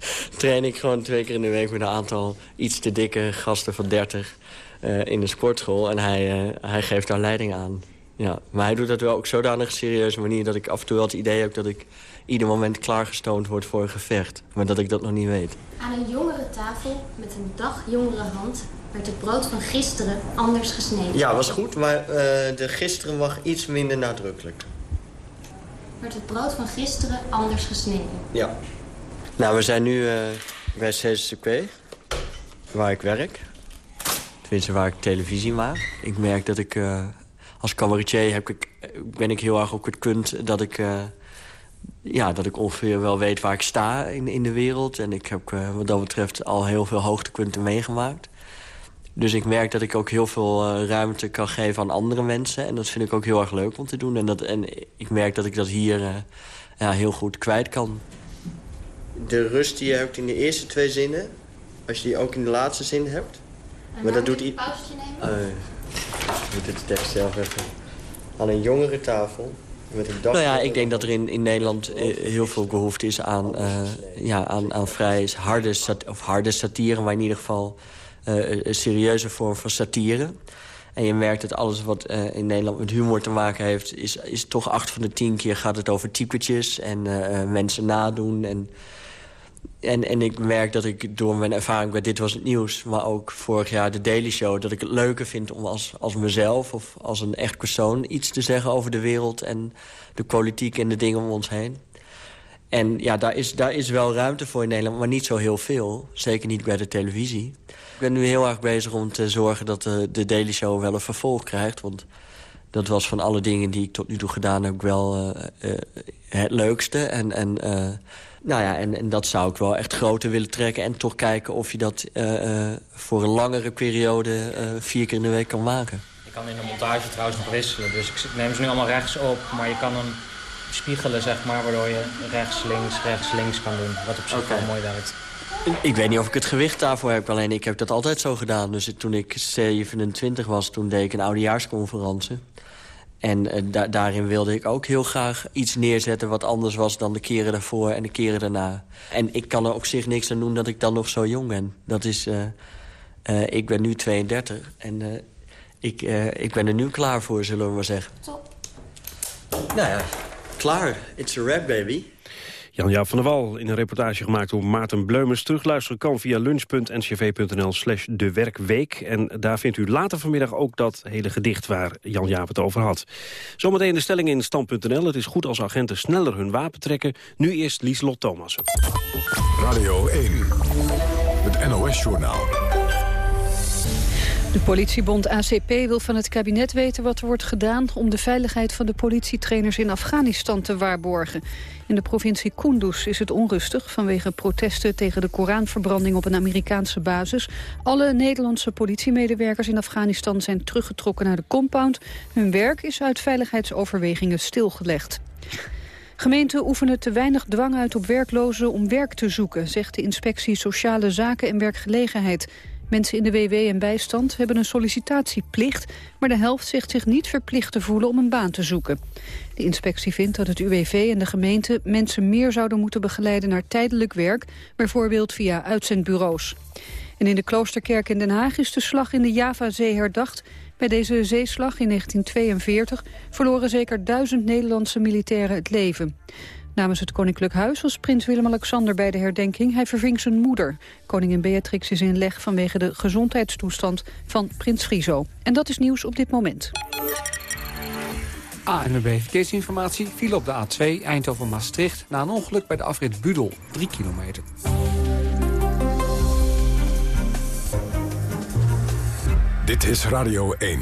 Train ik gewoon twee keer in de week met een aantal iets te dikke gasten van 30. Eh, in de sportschool. En hij, uh, hij geeft daar leiding aan. Ja. Maar hij doet dat wel ook zodanig serieuze manier... dat ik af en toe wel het idee heb dat ik ieder moment klaargestoomd word voor een gevecht. Maar dat ik dat nog niet weet. Aan een jongere tafel met een dag jongere hand werd het brood van gisteren anders gesneden. Ja, was goed, maar uh, de gisteren mag iets minder nadrukkelijk. Werd het brood van gisteren anders gesneden? Ja. Nou, we zijn nu uh, bij CCCP, waar ik werk. Tenminste, waar ik televisie maak. Ik merk dat ik uh, als cabaretier heb ik, ben ik heel erg op het punt dat ik... Ja, dat ik ongeveer wel weet waar ik sta in, in de wereld. En ik heb wat dat betreft al heel veel hoogtepunten meegemaakt. Dus ik merk dat ik ook heel veel ruimte kan geven aan andere mensen. En dat vind ik ook heel erg leuk om te doen. En, dat, en ik merk dat ik dat hier ja, heel goed kwijt kan. De rust die je hebt in de eerste twee zinnen... als je die ook in de laatste zin hebt... En maar dat doet een pauzetje nemen? Uh, ik moet de tekst zelf even... Aan een jongere tafel... Met een dag... Nou ja, ik denk dat er in, in Nederland heel veel behoefte is aan, uh, ja, aan, aan vrij harde, sat of harde satire... maar in ieder geval uh, een serieuze vorm van satire. En je merkt dat alles wat uh, in Nederland met humor te maken heeft... Is, is toch acht van de tien keer gaat het over typetjes en uh, mensen nadoen. En, en, en ik merk dat ik door mijn ervaring bij Dit Was Het Nieuws... maar ook vorig jaar de Daily Show... dat ik het leuker vind om als, als mezelf of als een echt persoon... iets te zeggen over de wereld en de politiek en de dingen om ons heen. En ja, daar is, daar is wel ruimte voor in Nederland, maar niet zo heel veel. Zeker niet bij de televisie. Ik ben nu heel erg bezig om te zorgen dat de, de Daily Show wel een vervolg krijgt. Want dat was van alle dingen die ik tot nu toe gedaan heb wel uh, uh, het leukste. En, en, uh, nou ja, en, en dat zou ik wel echt groter willen trekken. En toch kijken of je dat voor een langere periode vier keer in de week kan maken. Je kan in de montage trouwens nog wisselen. Dus ik neem ze nu allemaal rechts op, maar je kan hem spiegelen, zeg maar, waardoor je rechts, links, rechts, links kan doen. Wat op zich okay. wel mooi werkt. Ik weet niet of ik het gewicht daarvoor heb, alleen ik heb dat altijd zo gedaan. Dus toen ik 27 was, toen deed ik een oudejaarsconferentie. En da daarin wilde ik ook heel graag iets neerzetten wat anders was dan de keren daarvoor en de keren daarna. En ik kan er op zich niks aan doen dat ik dan nog zo jong ben. Dat is, uh, uh, ik ben nu 32 en ik, ik ben er nu klaar voor, zullen we maar zeggen. Top. Nou ja, klaar. It's a rap, baby. Jan-Jaap van der Wal in een reportage gemaakt door Maarten Bleumers. Terugluisteren kan via lunch.ncv.nl slash de werkweek. En daar vindt u later vanmiddag ook dat hele gedicht waar Jan-Jaap het over had. Zometeen de stelling in stand.nl. Het is goed als agenten sneller hun wapen trekken. Nu eerst Lieslot Thomassen. Radio 1, het NOS-journaal. De politiebond ACP wil van het kabinet weten wat er wordt gedaan... om de veiligheid van de politietrainers in Afghanistan te waarborgen. In de provincie Kunduz is het onrustig vanwege protesten tegen de Koranverbranding op een Amerikaanse basis. Alle Nederlandse politiemedewerkers in Afghanistan zijn teruggetrokken naar de compound. Hun werk is uit veiligheidsoverwegingen stilgelegd. Gemeenten oefenen te weinig dwang uit op werklozen om werk te zoeken, zegt de inspectie Sociale Zaken en Werkgelegenheid. Mensen in de WW en bijstand hebben een sollicitatieplicht... maar de helft zegt zich niet verplicht te voelen om een baan te zoeken. De inspectie vindt dat het UWV en de gemeente mensen meer zouden moeten begeleiden naar tijdelijk werk... bijvoorbeeld via uitzendbureaus. En in de Kloosterkerk in Den Haag is de slag in de Javazee herdacht. Bij deze zeeslag in 1942 verloren zeker duizend Nederlandse militairen het leven. Namens het Koninklijk Huis was prins Willem-Alexander bij de herdenking. Hij verving zijn moeder. Koningin Beatrix is in leg vanwege de gezondheidstoestand van prins Friso. En dat is nieuws op dit moment. ANWB Verkeersinformatie viel op de A2 Eindhoven-Maastricht... na een ongeluk bij de afrit Budel, 3 kilometer. Dit is Radio 1.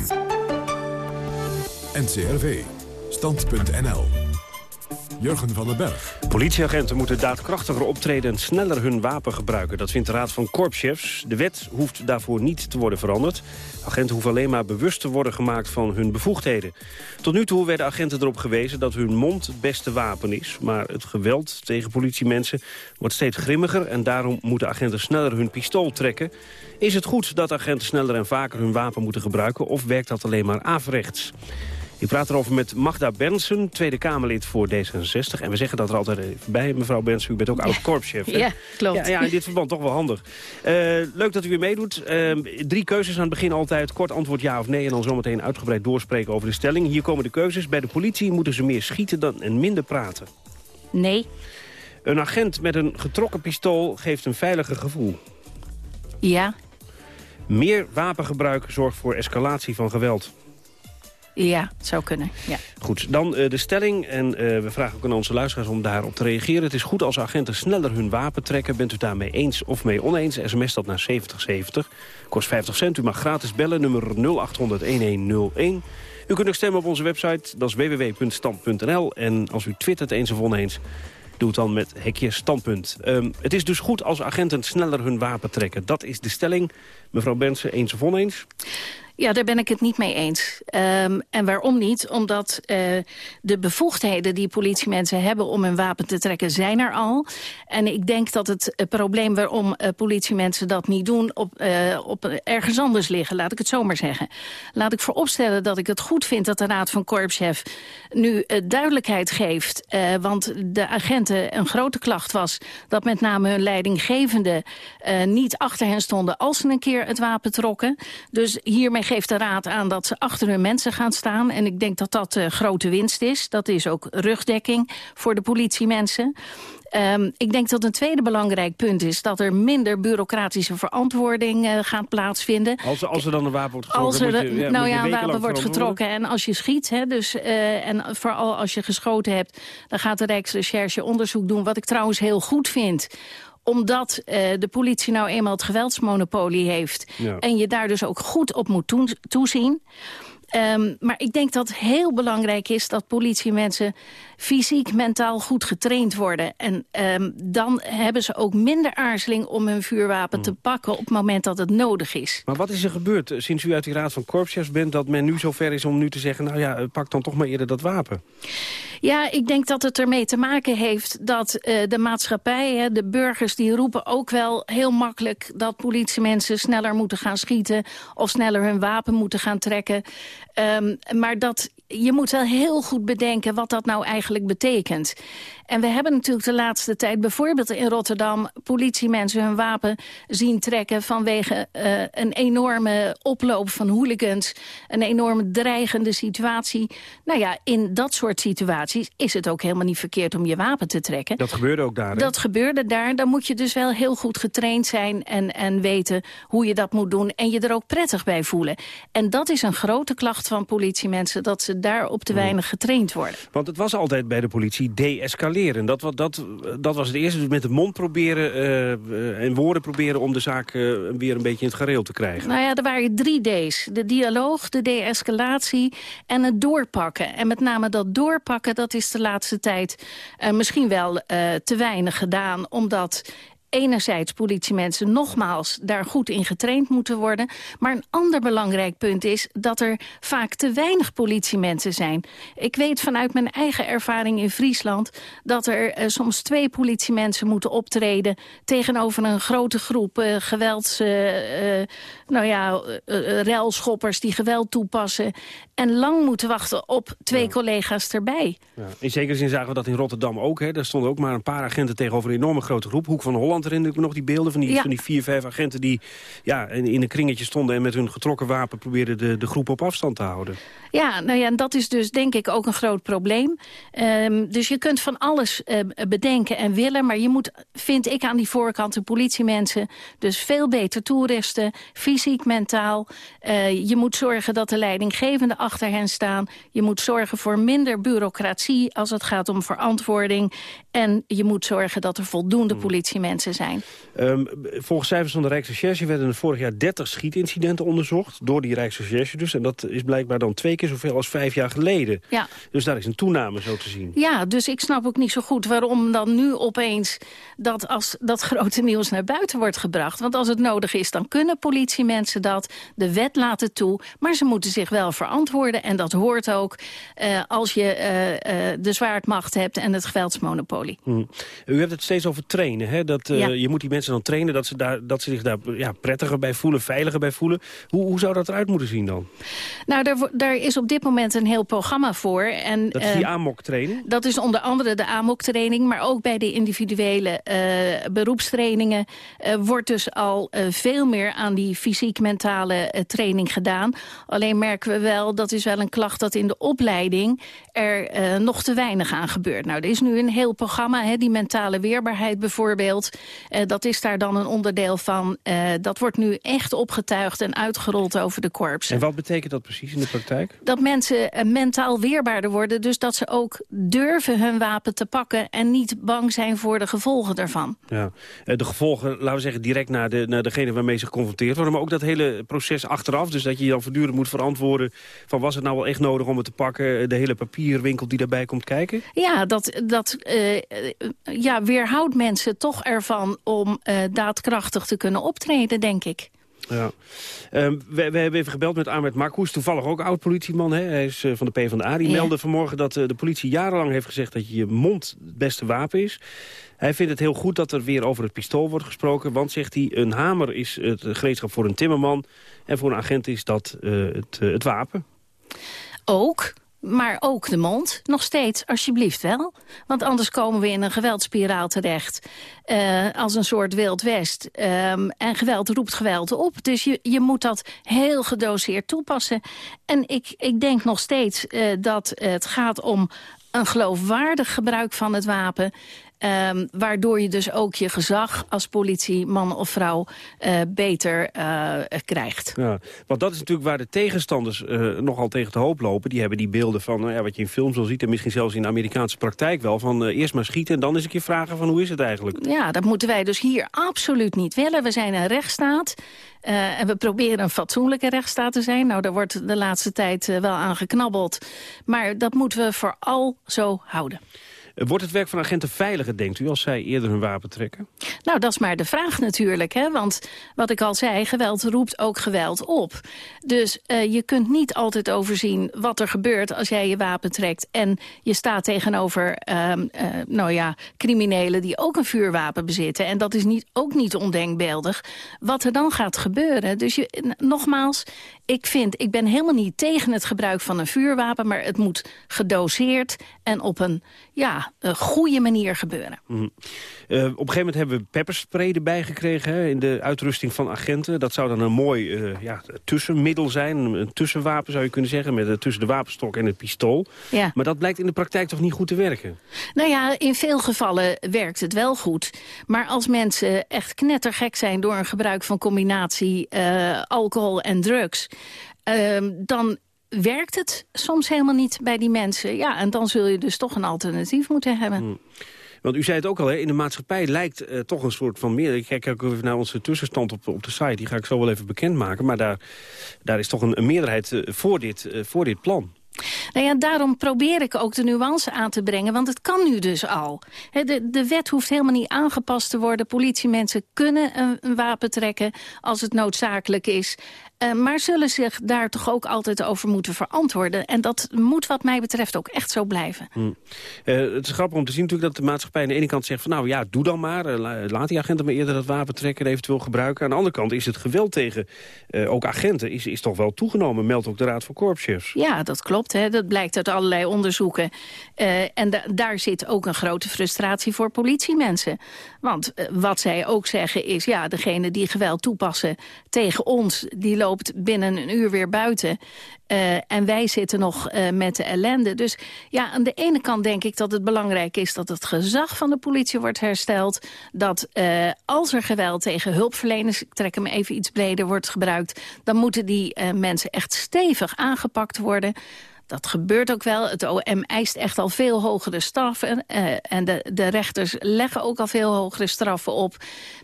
NCRV. Stand.nl. Jurgen van den Berg. Politieagenten moeten daadkrachtiger optreden en sneller hun wapen gebruiken. Dat vindt de Raad van Korpschefs. De wet hoeft daarvoor niet te worden veranderd. Agenten hoeven alleen maar bewust te worden gemaakt van hun bevoegdheden. Tot nu toe werden agenten erop gewezen dat hun mond het beste wapen is. Maar het geweld tegen politiemensen wordt steeds grimmiger... en daarom moeten agenten sneller hun pistool trekken. Is het goed dat agenten sneller en vaker hun wapen moeten gebruiken... of werkt dat alleen maar averechts? Ik praat erover met Magda Bernsen, Tweede Kamerlid voor D66. En we zeggen dat er altijd even bij, mevrouw Bernsen. U bent ook oud-korpschef. Ja, klopt. Ja, ja, in dit verband toch wel handig. Uh, leuk dat u weer meedoet. Uh, drie keuzes aan het begin altijd. Kort antwoord ja of nee. En dan zometeen uitgebreid doorspreken over de stelling. Hier komen de keuzes. Bij de politie moeten ze meer schieten dan, en minder praten. Nee. Een agent met een getrokken pistool geeft een veiliger gevoel. Ja. Meer wapengebruik zorgt voor escalatie van geweld. Ja, het zou kunnen, ja. Goed, dan uh, de stelling. En uh, we vragen ook aan onze luisteraars om daarop te reageren. Het is goed als agenten sneller hun wapen trekken. Bent u daarmee eens of mee oneens? SMS dat naar 7070. Kost 50 cent. U mag gratis bellen, nummer 0800-1101. U kunt ook stemmen op onze website, dat is www.stand.nl. En als u twittert eens of oneens, doe het dan met hekje standpunt. Um, het is dus goed als agenten sneller hun wapen trekken. Dat is de stelling. Mevrouw Bensen, eens of oneens? Ja, daar ben ik het niet mee eens. Um, en waarom niet? Omdat uh, de bevoegdheden die politiemensen hebben om hun wapen te trekken zijn er al. En ik denk dat het uh, probleem waarom uh, politiemensen dat niet doen op, op ergens anders liggen. Laat ik het zo maar zeggen. Laat ik vooropstellen dat ik het goed vind dat de Raad van Korpschef nu duidelijkheid geeft. want de agenten een grote klacht was dat met name hun leidinggevende niet achter hen stonden als ze een keer het wapen trokken. Dus hiermee geeft de Raad aan dat ze achter hun mensen gaan staan. En ik denk dat dat uh, grote winst is. Dat is ook rugdekking voor de politiemensen. Um, ik denk dat een tweede belangrijk punt is... dat er minder bureaucratische verantwoording uh, gaat plaatsvinden. Als, als er dan een wapen wordt getrokken? Als er, je, ja, nou ja, een wapen wordt getrokken en als je schiet... Hè, dus, uh, en vooral als je geschoten hebt... dan gaat de Rijksrecherche onderzoek doen. Wat ik trouwens heel goed vind omdat uh, de politie nou eenmaal het geweldsmonopolie heeft... Ja. en je daar dus ook goed op moet toezien... Um, maar ik denk dat het heel belangrijk is dat politiemensen fysiek, mentaal goed getraind worden. En um, dan hebben ze ook minder aarzeling om hun vuurwapen te pakken op het moment dat het nodig is. Maar wat is er gebeurd eh, sinds u uit die raad van korpschefs bent... dat men nu zover is om nu te zeggen, nou ja, eh, pak dan toch maar eerder dat wapen? Ja, ik denk dat het ermee te maken heeft dat uh, de maatschappij, hè, de burgers... die roepen ook wel heel makkelijk dat politiemensen sneller moeten gaan schieten... of sneller hun wapen moeten gaan trekken. Um, maar dat je moet wel heel goed bedenken wat dat nou eigenlijk betekent. En we hebben natuurlijk de laatste tijd bijvoorbeeld in Rotterdam... politiemensen hun wapen zien trekken vanwege uh, een enorme oploop van hooligans. Een enorme dreigende situatie. Nou ja, in dat soort situaties is het ook helemaal niet verkeerd om je wapen te trekken. Dat gebeurde ook daar, hè? Dat gebeurde daar. Dan moet je dus wel heel goed getraind zijn en, en weten hoe je dat moet doen. En je er ook prettig bij voelen. En dat is een grote klacht van politiemensen... dat ze daarop te weinig getraind worden. Want het was altijd bij de politie de-escaleren. Dat, dat, dat was het eerste. Dus met de mond proberen uh, en woorden proberen om de zaak uh, weer een beetje in het gareel te krijgen. Nou ja, er waren drie D's. De dialoog, de de-escalatie en het doorpakken. En met name dat doorpakken, dat is de laatste tijd misschien wel te weinig gedaan. Omdat enerzijds politiemensen nogmaals daar goed in getraind moeten worden. Maar een ander belangrijk punt is dat er vaak te weinig politiemensen zijn. Ik weet vanuit mijn eigen ervaring in Friesland... dat er uh, soms twee politiemensen moeten optreden... tegenover een grote groep uh, gewelds... Uh, nou ja, relschoppers die geweld toepassen... en lang moeten wachten op twee ja. collega's erbij. Ja. In zekere zin zagen we dat in Rotterdam ook. Hè. Daar stonden ook maar een paar agenten tegenover een enorme grote groep. Hoek van Holland herinner ik me nog die beelden van die, ja. van die vier, vijf agenten... die ja, in, in een kringetje stonden en met hun getrokken wapen probeerden de, de groep op afstand te houden. Ja, nou ja, en dat is dus denk ik ook een groot probleem. Um, dus je kunt van alles uh, bedenken en willen... maar je moet, vind ik aan die voorkant, de politiemensen... dus veel beter toerusten, fysiek, mentaal. Uh, je moet zorgen dat de leidinggevenden achter hen staan. Je moet zorgen voor minder bureaucratie als het gaat om verantwoording. En je moet zorgen dat er voldoende hmm. politiemensen zijn. Um, volgens cijfers van de Rijksrecherche werden er vorig jaar 30 schietincidenten onderzocht... door die Rijksrecherche dus. En dat is blijkbaar dan twee keer zoveel als vijf jaar geleden. Ja. Dus daar is een toename zo te zien. Ja, dus ik snap ook niet zo goed waarom dan nu opeens... dat als dat grote nieuws naar buiten wordt gebracht. Want als het nodig is, dan kunnen politiemensen dat. De wet laat het toe, maar ze moeten zich wel verantwoorden. En dat hoort ook uh, als je uh, uh, de zwaardmacht hebt en het geweldsmonopolie. Hmm. U hebt het steeds over trainen. Hè? Dat, ja. Je moet die mensen dan trainen dat ze, daar, dat ze zich daar ja, prettiger bij voelen, veiliger bij voelen. Hoe, hoe zou dat eruit moeten zien dan? Nou, daar, daar is op dit moment een heel programma voor. En, dat is die AMOC-training? Dat is onder andere de AMOC-training, maar ook bij de individuele beroepstrainingen wordt dus al veel meer aan die fysiek-mentale training gedaan. Alleen merken we wel, dat is wel een klacht dat in de opleiding er nog te weinig aan gebeurt. Nou, er is nu een heel programma, hè, die mentale weerbaarheid bijvoorbeeld. Uh, dat is daar dan een onderdeel van. Uh, dat wordt nu echt opgetuigd en uitgerold over de korps. En wat betekent dat precies in de praktijk? Dat mensen uh, mentaal weerbaarder worden. Dus dat ze ook durven hun wapen te pakken... en niet bang zijn voor de gevolgen daarvan. Ja. de gevolgen, laten we zeggen, direct naar, de, naar degene waarmee ze geconfronteerd worden. Maar ook dat hele proces achteraf. Dus dat je je dan voortdurend moet verantwoorden... van was het nou wel echt nodig om het te pakken? De hele papierwinkel die daarbij komt kijken? Ja, dat, dat ja, weerhoudt mensen toch ervan om uh, daadkrachtig te kunnen optreden, denk ik. Ja. Um, we, we, hebben even gebeld met Ahmed Markoes, toevallig ook oud-politieman. Hij is uh, van de PvdA. Die ja. meldde vanmorgen dat uh, de politie jarenlang heeft gezegd... dat je je mond het beste wapen is. Hij vindt het heel goed dat er weer over het pistool wordt gesproken. Want, zegt hij, een hamer is het gereedschap voor een timmerman... en voor een agent is dat uh, het, het wapen. Ook, maar ook de mond, nog steeds, alsjeblieft wel. Want anders komen we in een geweldspiraal terecht. Uh, als een soort Wild West. Um, en geweld roept geweld op. Dus je, je moet dat heel gedoseerd toepassen. En ik, ik denk nog steeds uh, dat het gaat om een geloofwaardig gebruik van het wapen... Um, waardoor je dus ook je gezag als politie, man of vrouw, uh, beter uh, krijgt. Ja, want dat is natuurlijk waar de tegenstanders uh, nogal tegen de hoop lopen. Die hebben die beelden van nou ja, wat je in films al ziet... en misschien zelfs in de Amerikaanse praktijk wel... van eerst maar schieten en dan eens een keer vragen van hoe is het eigenlijk? Ja, dat moeten wij dus hier absoluut niet willen. We zijn een rechtsstaat. Uh, en we proberen een fatsoenlijke rechtsstaat te zijn. Nou, daar wordt de laatste tijd uh, wel aan geknabbeld. Maar dat moeten we vooral zo houden. Wordt het werk van agenten veiliger, denkt u, als zij eerder hun wapen trekken? Nou, dat is maar de vraag natuurlijk. Hè? Want wat ik al zei, geweld roept ook geweld op. Dus uh, je kunt niet altijd overzien wat er gebeurt als jij je wapen trekt... en je staat tegenover uh, uh, nou ja, criminelen die ook een vuurwapen bezitten. En dat is niet, ook niet ondenkbeeldig. Wat er dan gaat gebeuren. Dus je, nogmaals, ik vind, ik ben helemaal niet tegen het gebruik van een vuurwapen... maar het moet gedoseerd en op een ja, een goede manier gebeuren. Mm. Uh, op een gegeven moment hebben we pepperspray erbij gekregen... Hè, in de uitrusting van agenten. Dat zou dan een mooi uh, ja, tussenmiddel zijn, een tussenwapen zou je kunnen zeggen... Met, uh, tussen de wapenstok en het pistool. Ja. Maar dat blijkt in de praktijk toch niet goed te werken? Nou ja, in veel gevallen werkt het wel goed. Maar als mensen echt knettergek zijn door een gebruik van combinatie alcohol en drugs... Uh, dan werkt het soms helemaal niet bij die mensen. Ja, en dan zul je dus toch een alternatief moeten hebben. Hmm. Want u zei het ook al, hè, in de maatschappij lijkt uh, toch een soort van meer... Ik kijk ook even naar onze tussenstand op, op de site, die ga ik zo wel even bekendmaken. Maar daar, daar is toch een, een meerderheid uh, voor, dit, uh, voor dit plan. Nou ja, daarom probeer ik ook de nuance aan te brengen, want het kan nu dus al. De, de wet hoeft helemaal niet aangepast te worden. Politiemensen kunnen een, een wapen trekken als het noodzakelijk is. Uh, maar zullen zich daar toch ook altijd over moeten verantwoorden. En dat moet wat mij betreft ook echt zo blijven. Hmm. Uh, het is grappig om te zien natuurlijk dat de maatschappij aan de ene kant zegt... van nou ja, doe dan maar, uh, laat die agenten maar eerder dat wapen trekken... en eventueel gebruiken. Aan de andere kant is het geweld tegen ook agenten is, is toch wel toegenomen... meldt ook de Raad van Korpschefs. Ja, dat klopt. Hè. Dat blijkt uit allerlei onderzoeken. en da daar zit ook een grote frustratie voor politiemensen. Want wat zij ook zeggen is... ja, degene die geweld toepassen tegen ons... die lopen loopt binnen een uur weer buiten. Uh, en wij zitten nog uh, met de ellende. Dus ja, aan de ene kant denk ik dat het belangrijk is... dat het gezag van de politie wordt hersteld. Dat uh, als er geweld tegen hulpverleners... ik trek hem even iets breder, wordt gebruikt... dan moeten die mensen echt stevig aangepakt worden... Dat gebeurt ook wel. Het OM eist echt al veel hogere straffen. Uh, en de, de rechters leggen ook al veel hogere straffen op.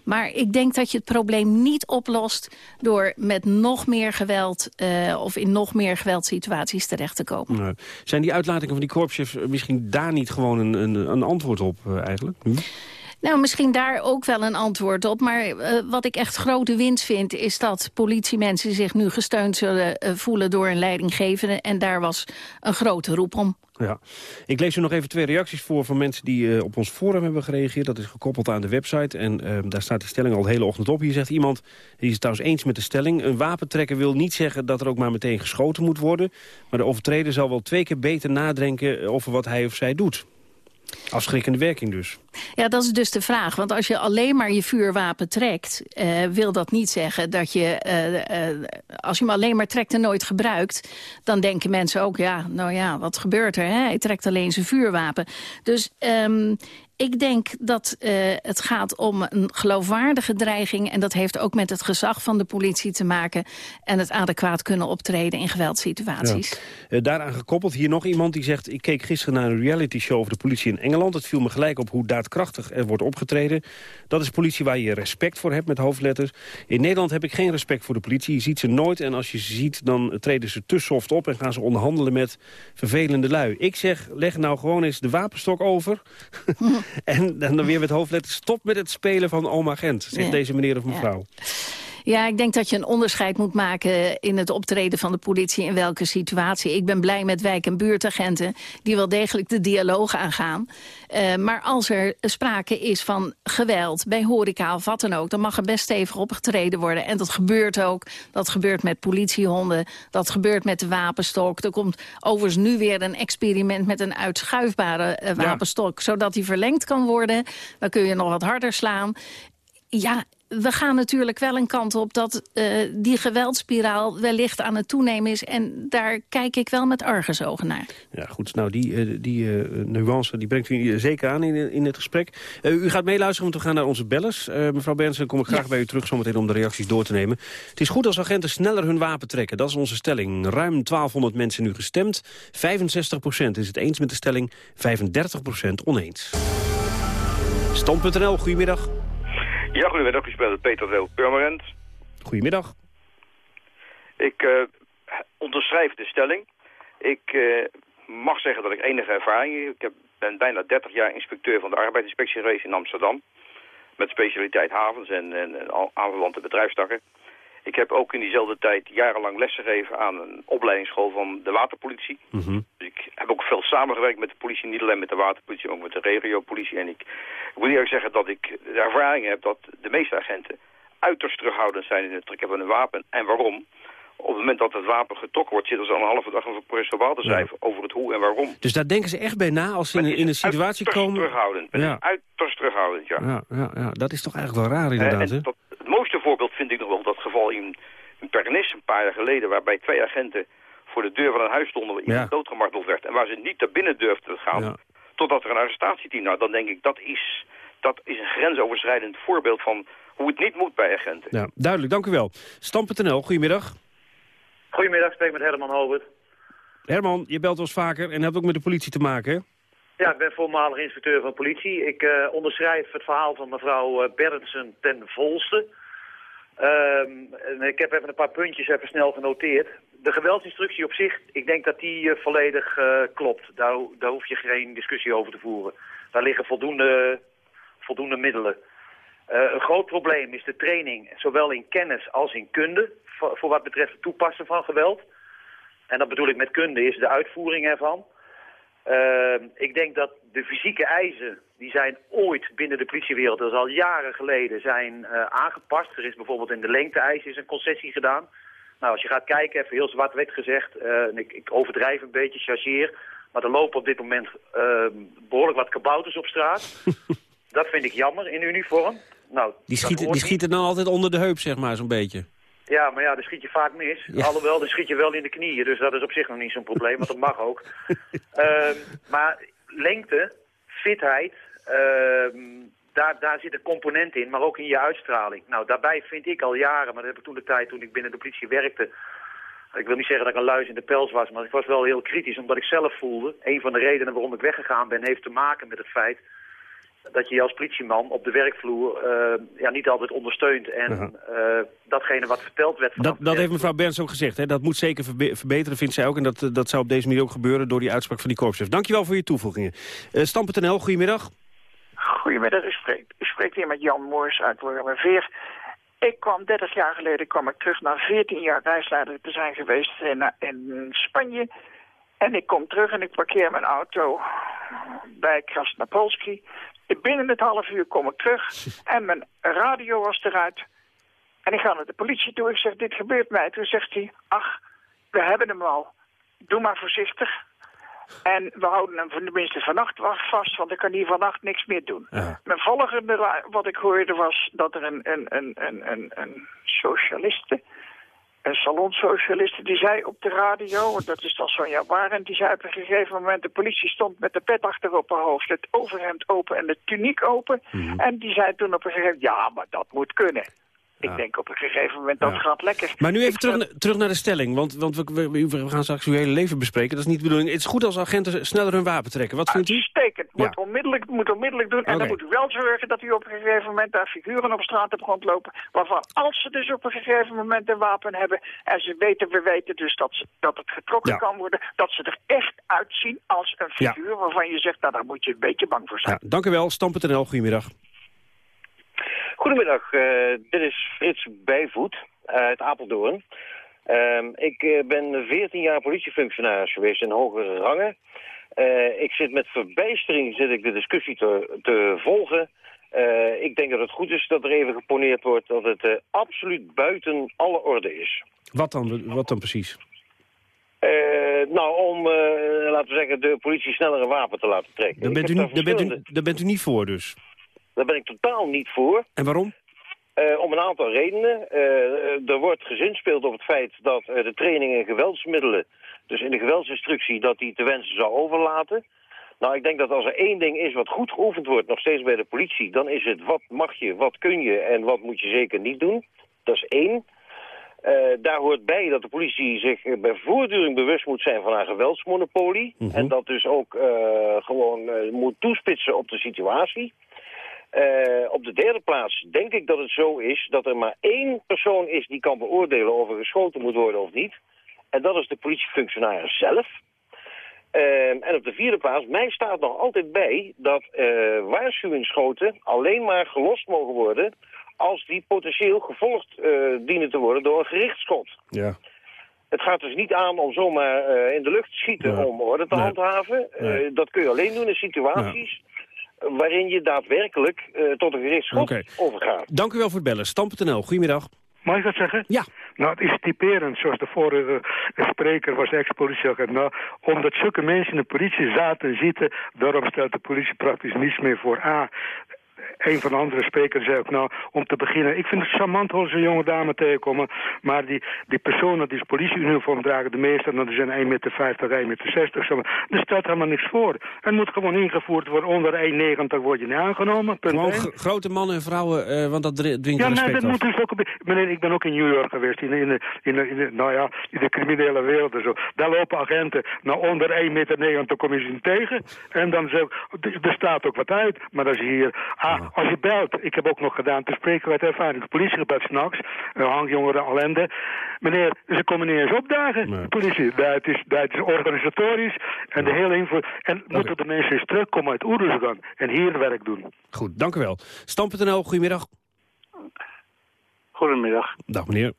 Maar ik denk dat je het probleem niet oplost... door met nog meer geweld uh, of in nog meer geweldsituaties terecht te komen. Zijn die uitlatingen van die korpschefs misschien daar niet gewoon een, een, een antwoord op eigenlijk? Hm? Nou, misschien daar ook wel een antwoord op. Maar uh, wat ik echt grote winst vind... is dat politiemensen zich nu gesteund zullen uh, voelen door een leidinggevende. En daar was een grote roep om. Ja. Ik lees u nog even twee reacties voor van mensen die uh, op ons forum hebben gereageerd. Dat is gekoppeld aan de website en daar staat de stelling al de hele ochtend op. Hier zegt iemand, die is het trouwens eens met de stelling... een wapentrekker wil niet zeggen dat er ook maar meteen geschoten moet worden. Maar de overtreder zal wel twee keer beter nadenken over wat hij of zij doet. Afschrikkende werking dus. Ja, dat is dus de vraag. Want als je alleen maar je vuurwapen trekt... Uh, wil dat niet zeggen dat je... Uh, uh, als je hem alleen maar trekt en nooit gebruikt... dan denken mensen ook, ja, nou ja, wat gebeurt er? Hè? Hij trekt alleen zijn vuurwapen. Dus um, ik denk dat uh, het gaat om een geloofwaardige dreiging... en dat heeft ook met het gezag van de politie te maken... en het adequaat kunnen optreden in geweldsituaties. Ja. Uh, daaraan gekoppeld hier nog iemand die zegt... ik keek gisteren naar een reality show over de politie in Engeland. Het viel me gelijk op hoe daadkrachtig er wordt opgetreden. Dat is politie waar je respect voor hebt met hoofdletters. In Nederland heb ik geen respect voor de politie. Je ziet ze nooit en als je ze ziet dan treden ze te soft op... en gaan ze onderhandelen met vervelende lui. Ik zeg, leg nou gewoon eens de wapenstok over... en, dan weer met hoofdletters... stop met het spelen van oma Gent, zegt deze meneer of mevrouw. Ja. Ja, ik denk dat je een onderscheid moet maken in het optreden van de politie in welke situatie. Ik ben blij met wijk- en buurtagenten die wel degelijk de dialoog aangaan. Uh, maar als er sprake is van geweld bij horeca of wat dan ook... dan mag er best stevig opgetreden worden. En dat gebeurt ook. Dat gebeurt met politiehonden. Dat gebeurt met de wapenstok. Er komt overigens nu weer een experiment met een uitschuifbare uh, wapenstok... Ja. zodat die verlengd kan worden. Dan kun je nog wat harder slaan. Ja, we gaan natuurlijk wel een kant op dat uh, die geweldspiraal wellicht aan het toenemen is. En daar kijk ik wel met argusogen naar. Ja, goed. Nou, die, uh, die uh, nuance die brengt u zeker aan in, in het gesprek. u gaat meeluisteren, want we gaan naar onze bellers. mevrouw Bernsen, kom ik graag ja. bij u terug zometeen om de reacties door te nemen. Het is goed als agenten sneller hun wapen trekken. Dat is onze stelling. Ruim 1200 mensen nu gestemd. 65% is het eens met de stelling, 35% oneens. Stand.nl, goedemiddag. Ja, goedemiddag. U speelt met Peter Deel Purmerend. Goedemiddag. Ik uh, onderschrijf de stelling. Ik uh, mag zeggen dat ik enige ervaring heb. Ik heb, ben bijna 30 jaar inspecteur van de arbeidsinspectie geweest in Amsterdam. Met specialiteit havens en, en, en aanverwante bedrijfstakken. Ik heb ook in diezelfde tijd jarenlang lesgegeven aan een opleidingsschool van de waterpolitie. Mm -hmm. Dus ik heb ook veel samengewerkt met de politie, niet alleen met de waterpolitie, maar ook met de regiopolitie. En ik, ik moet eerlijk zeggen dat ik de ervaring heb dat de meeste agenten uiterst terughoudend zijn in het trekken van hun wapen. En waarom? Op het moment dat het wapen getrokken wordt, zitten ze al een halve dag over processuaal te ja. over het hoe en waarom. Dus daar denken ze echt bij na als ze in, in een situatie komen? terughoudend. Ja. Uiterst terughoudend, ja. Ja, ja, ja. Dat is toch eigenlijk wel raar inderdaad, en, en dat, het mooiste voorbeeld vind ik nog wel dat geval in, in Pernis een paar jaar geleden... waarbij twee agenten voor de deur van een huis stonden waar iemand ja. doodgemarteld werd... en waar ze niet naar binnen durfden te gaan ja. totdat er een arrestatieteam... Nou, dan denk ik, dat is, dat is een grensoverschrijdend voorbeeld van hoe het niet moet bij agenten. Ja, duidelijk, dank u wel. Stam.nl, goedemiddag. Goedemiddag, ik spreek met Herman Hobert. Herman, je belt ons vaker en hebt ook met de politie te maken, hè? Ja, ik ben voormalig inspecteur van politie. Ik uh, onderschrijf het verhaal van mevrouw uh, Berndsen ten volste. En ik heb even een paar puntjes even snel genoteerd. De geweldsinstructie op zich, ik denk dat die uh, volledig klopt. Daar, daar hoef je geen discussie over te voeren. Daar liggen voldoende, voldoende middelen. een groot probleem is de training, zowel in kennis als in kunde, voor, voor wat betreft het toepassen van geweld. En dat bedoel ik met kunde, is de uitvoering ervan. Uh, ik denk dat de fysieke eisen, die zijn ooit binnen de politiewereld, dat is al jaren geleden, zijn uh, aangepast. Er is bijvoorbeeld in de lengte-eis is een concessie gedaan. Nou, als je gaat kijken, even heel zwart-wit gezegd, uh, en ik, ik, overdrijf een beetje, chargeer, maar er lopen op dit moment uh, behoorlijk wat kabouters op straat. dat vind ik jammer in uniform. Nou, die, schieten, die schieten dan altijd onder de heup, zeg maar, zo'n beetje. Ja, maar ja, dan schiet je vaak mis. Ja. Alhoewel, dan schiet je wel in de knieën. Dus dat is op zich nog niet zo'n probleem, want dat mag ook. uh, maar lengte, fitheid, uh, daar, daar zit een component in, maar ook in je uitstraling. Nou, daarbij vind ik al jaren, maar dat heb ik toen de tijd toen ik binnen de politie werkte... Ik wil niet zeggen dat ik een luis in de pels was, maar ik was wel heel kritisch omdat ik zelf voelde. Een van de redenen waarom ik weggegaan ben heeft te maken met het feit dat je je als politieman op de werkvloer uh, ja, niet altijd ondersteunt. En uh -huh. uh, datgene wat verteld werd... Dat, dat heeft mevrouw Berns ook gezegd. Hè? Dat moet zeker verbe verbeteren, vindt zij ook. En dat, dat zou op deze manier ook gebeuren door die uitspraak van die korpschef. Dankjewel voor je toevoegingen. Uh, Stam.nl, goedemiddag. Goedemiddag, u spreekt, u spreekt hier met Jan Moors uit Wormerveer. Ik kwam 30 jaar geleden kwam ik terug na 14 jaar reisleider te zijn geweest in, in Spanje... En ik kom terug en ik parkeer mijn auto bij Krasnapolski. Binnen het half uur kom ik terug en mijn radio was eruit. En ik ga naar de politie toe. Ik zeg, dit gebeurt mij. Toen zegt hij, ach, we hebben hem al. Doe maar voorzichtig. En we houden hem tenminste vannacht vast, want ik kan hier vannacht niks meer doen. Ja. Mijn volgende wat ik hoorde was dat er een, een, een, een, een, een socialiste een salonsocialiste die zei op de radio, dat is dan Sonja Waren, die zei op een gegeven moment, de politie stond met de pet achter op haar hoofd, het overhemd open en de tuniek open. Mhm. En die zei toen op een gegeven moment, ja, maar dat moet kunnen. Ik denk op een gegeven moment, dat Ja. gaat lekker. Maar nu even Ik terug, terug naar de stelling, want, want we, we, we gaan straks uw hele leven bespreken. Dat is niet de bedoeling. Het is goed als agenten sneller hun wapen trekken. Wat vindt u? Uitstekend. Moet, Ja. onmiddellijk, moet onmiddellijk doen. En dan moet u wel zorgen dat u op een gegeven moment daar figuren op straat hebt rondlopen. Waarvan als ze dus op een gegeven moment een wapen hebben. En ze weten, we weten dus dat, ze, dat het getrokken kan worden. Dat ze er echt uitzien als een figuur waarvan je zegt, nou daar moet je een beetje bang voor zijn. Ja, dank u wel. Stam.nl, goedemiddag. Goedemiddag, eh, dit is Frits Bijvoet uit Apeldoorn. Ehm, ik eh, ben 14 jaar politiefunctionaris geweest in hogere rangen. Eh, ik zit met verbijstering zit ik de discussie te, te volgen. Eh, ik denk dat het goed is dat er even geponeerd wordt dat het eh, absoluut buiten alle orde is. Wat dan, wat dan precies? Eh, nou, om, eh, laten we zeggen, de politie sneller een wapen te laten trekken. Daar bent, u, niet- daar, bent u, daar bent u niet voor dus. Daar ben ik totaal niet voor. En waarom? Eh, om een aantal redenen. Eh, er wordt gezinspeeld op het feit dat eh, de training in geweldsmiddelen, dus in de geweldsinstructie, dat die te wensen zou overlaten. Nou, ik denk dat als er één ding is wat goed geoefend wordt, nog steeds bij de politie, dan is het wat mag je, wat kun je en wat moet je zeker niet doen. Dat is één. Daar hoort bij dat de politie zich bij voortdurend bewust moet zijn van haar geweldsmonopolie. En dat dus ook gewoon moet toespitsen op de situatie. Eh, op de derde plaats denk ik dat het zo is dat er maar één persoon is die kan beoordelen of er geschoten moet worden of niet. En dat is de politiefunctionaris zelf. Ehm, en op de vierde plaats, mij staat nog altijd bij dat eh, waarschuwingsschoten alleen maar gelost mogen worden als die potentieel gevolgd eh, dienen te worden door een gericht schot. Ja. Het gaat dus niet aan om zomaar in de lucht te schieten Nee. om orde te Nee. handhaven. Nee. dat kun je alleen doen in situaties waarin je daadwerkelijk eh, tot een gericht schot overgaat. Dank u wel voor het bellen. Stam.nl, goedemiddag. Mag ik dat zeggen? Ja. Nou, het is typerend, zoals de vorige spreker was ex-politieagent. Nou, omdat zulke mensen in de politie zaten en zitten, daarom stelt de politie praktisch niets meer voor. A, een van de andere sprekers zei ook, nou, om te beginnen... Ik vind het charmant als een jonge dame tegenkomen... maar die, die personen die politieuniform dragen, de meeste... nou, die zijn 1,50 meter, 1,60 meter, zeg maar. Er stelt helemaal niks voor. Het moet gewoon ingevoerd worden. Onder 1,90 word je niet aangenomen. Punt Gewoon grote mannen en vrouwen, eh, want dat dwingt Ja, nee, respect dat af. moet dus ook... Meneer, ik ben ook in New York geweest, in, in, de, in, de, in nou ja, in de criminele wereld en zo. Daar lopen agenten, nou onder 1,90 meter kom je ze niet tegen. En dan zeg er staat ook wat uit. Maar als je hier, ah, als je belt, ik heb ook nog gedaan, te spreken uit ervaring, de politie gebeld s'nachts, uh, hangjongeren, ellende. Meneer, ze komen niet eens opdagen, de politie. Dat is, dat is organisatorisch en de hele info. En moeten de mensen eens terugkomen uit Oeruzgan en hier werk doen. Goed, dank u wel. Stam.nl, goedemiddag. Goedemiddag, Dag meneer.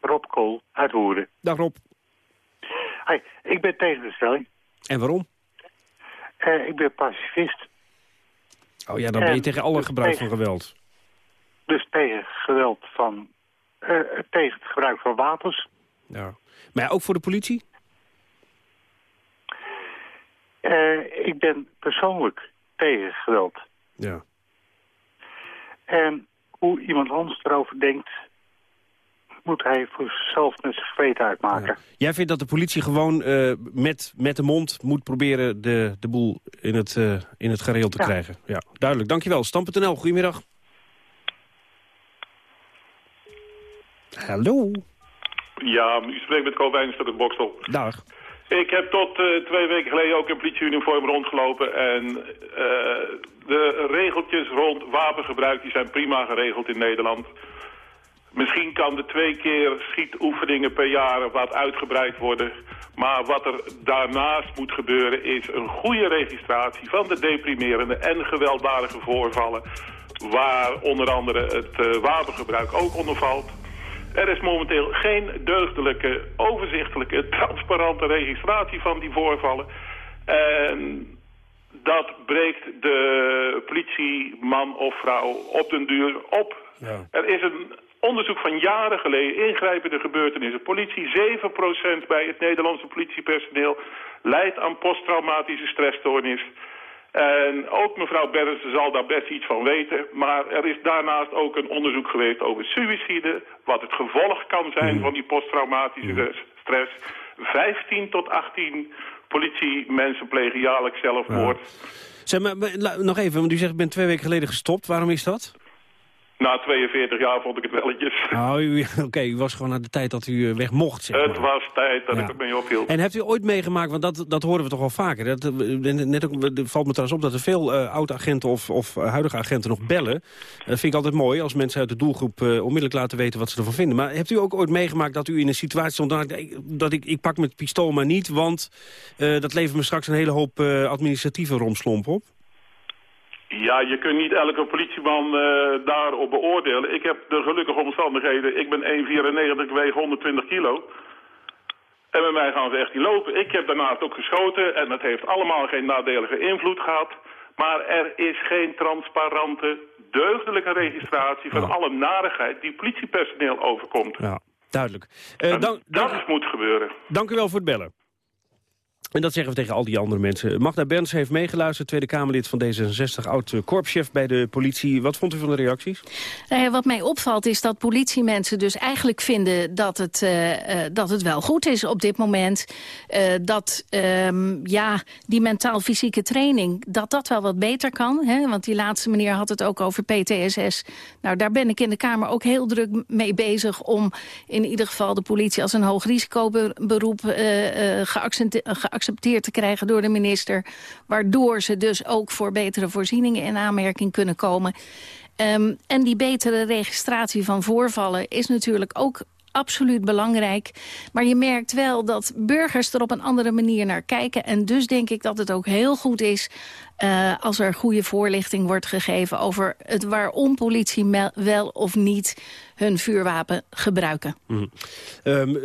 Rob Kool uit Woerden. Dag Rob. Hi, ik ben tegen de stelling. En waarom? Eh, ik ben pacifist, Oh ja, dan ben je En tegen alle dus gebruik van geweld. dus tegen geweld van, eh, tegen het gebruik van wapens. Ja. Maar ja, ook voor de politie? Eh, ik ben persoonlijk tegen geweld. Ja. En hoe iemand anders erover denkt, moet hij voor zichzelf met zijn geweten uitmaken. Jij vindt dat de politie gewoon eh, met, met de mond moet proberen de, de boel in het, eh, in het gareel te Ja. krijgen. Ja, duidelijk. Dankjewel. Stam.nl, goedemiddag. Hallo. Ja, u spreekt met Kovijns uit het Boksel. Dag. Ik heb tot eh, twee weken geleden ook in politieuniform rondgelopen. En eh, de regeltjes rond wapengebruik die zijn prima geregeld in Nederland. Misschien kan de twee keer schietoefeningen per jaar wat uitgebreid worden. Maar wat er daarnaast moet gebeuren is een goede registratie van de deprimerende en gewelddadige voorvallen. Waar onder andere het eh, wapengebruik ook onder valt. Er is momenteel geen deugdelijke, overzichtelijke, transparante registratie van die voorvallen. En dat breekt de politieman of vrouw op den duur op. Er is een onderzoek van jaren geleden, ingrijpende gebeurtenissen. Politie, 7% bij het Nederlandse politiepersoneel leidt aan posttraumatische stressstoornis. En ook mevrouw Berns zal daar best iets van weten. Maar er is daarnaast ook een onderzoek geweest over suïcide. Wat het gevolg kan zijn van die posttraumatische stress. 15 tot 18 politiemensen plegen jaarlijks zelfmoord. Zeg maar, nog even, want u zegt ik ben twee weken geleden gestopt. Waarom is dat? Na 42 jaar vond ik het welletjes. U- oké, u was gewoon aan de tijd dat u eh, weg mocht, zeg maar. Het was tijd dat Ja. ik het mee ophield. En hebt u ooit meegemaakt, want dat, dat horen we toch wel vaker. Dat, eh, net ook, valt me trouwens op dat er veel eh oud-agenten of, of huidige agenten nog bellen. Dat vind ik altijd mooi als mensen uit de doelgroep onmiddellijk laten weten wat ze ervan vinden. Maar hebt u ook ooit meegemaakt dat u in een situatie stond dat ik, dat ik, ik pak mijn pistool maar niet, want dat levert me straks een hele hoop administratieve romslomp op? Ja, je kunt niet elke politieman eh, daarop beoordelen. Ik heb de gelukkige omstandigheden. Ik ben 1,94, ik weeg 120 kilo. En bij mij gaan ze echt niet lopen. Ik heb daarnaast ook geschoten en dat heeft allemaal geen nadelige invloed gehad. Maar er is geen transparante, deugdelijke registratie van alle narigheid die politiepersoneel overkomt. Ja, duidelijk. Eh, En dank, dat moet gebeuren. Dank u wel voor het bellen. En dat zeggen we tegen al die andere mensen. Magda Berns heeft meegeluisterd, Tweede Kamerlid van D66, oud-korpschef bij de politie. Wat vond u van de reacties? Nou wat mij opvalt is dat politiemensen dus eigenlijk vinden dat het, eh, eh, dat het wel goed is op dit moment. Eh, dat ehm, ja, die mentaal-fysieke training, dat dat wel wat beter kan. Hè? Want die laatste meneer had het ook over PTSS. Nou, daar ben ik in de Kamer ook heel druk mee bezig om in ieder geval de politie als een hoog risicoberoep eh, eh, geaccente- geaccepteerd te krijgen door de minister. Waardoor ze dus ook voor betere voorzieningen in aanmerking kunnen komen. Ehm, en die betere registratie van voorvallen is natuurlijk ook absoluut belangrijk. Maar je merkt wel dat burgers er op een andere manier naar kijken. En dus denk ik dat het ook heel goed is... eh, als er goede voorlichting wordt gegeven over het waarom politie wel of niet hun vuurwapen gebruiken. Mhm. Ehm, eh,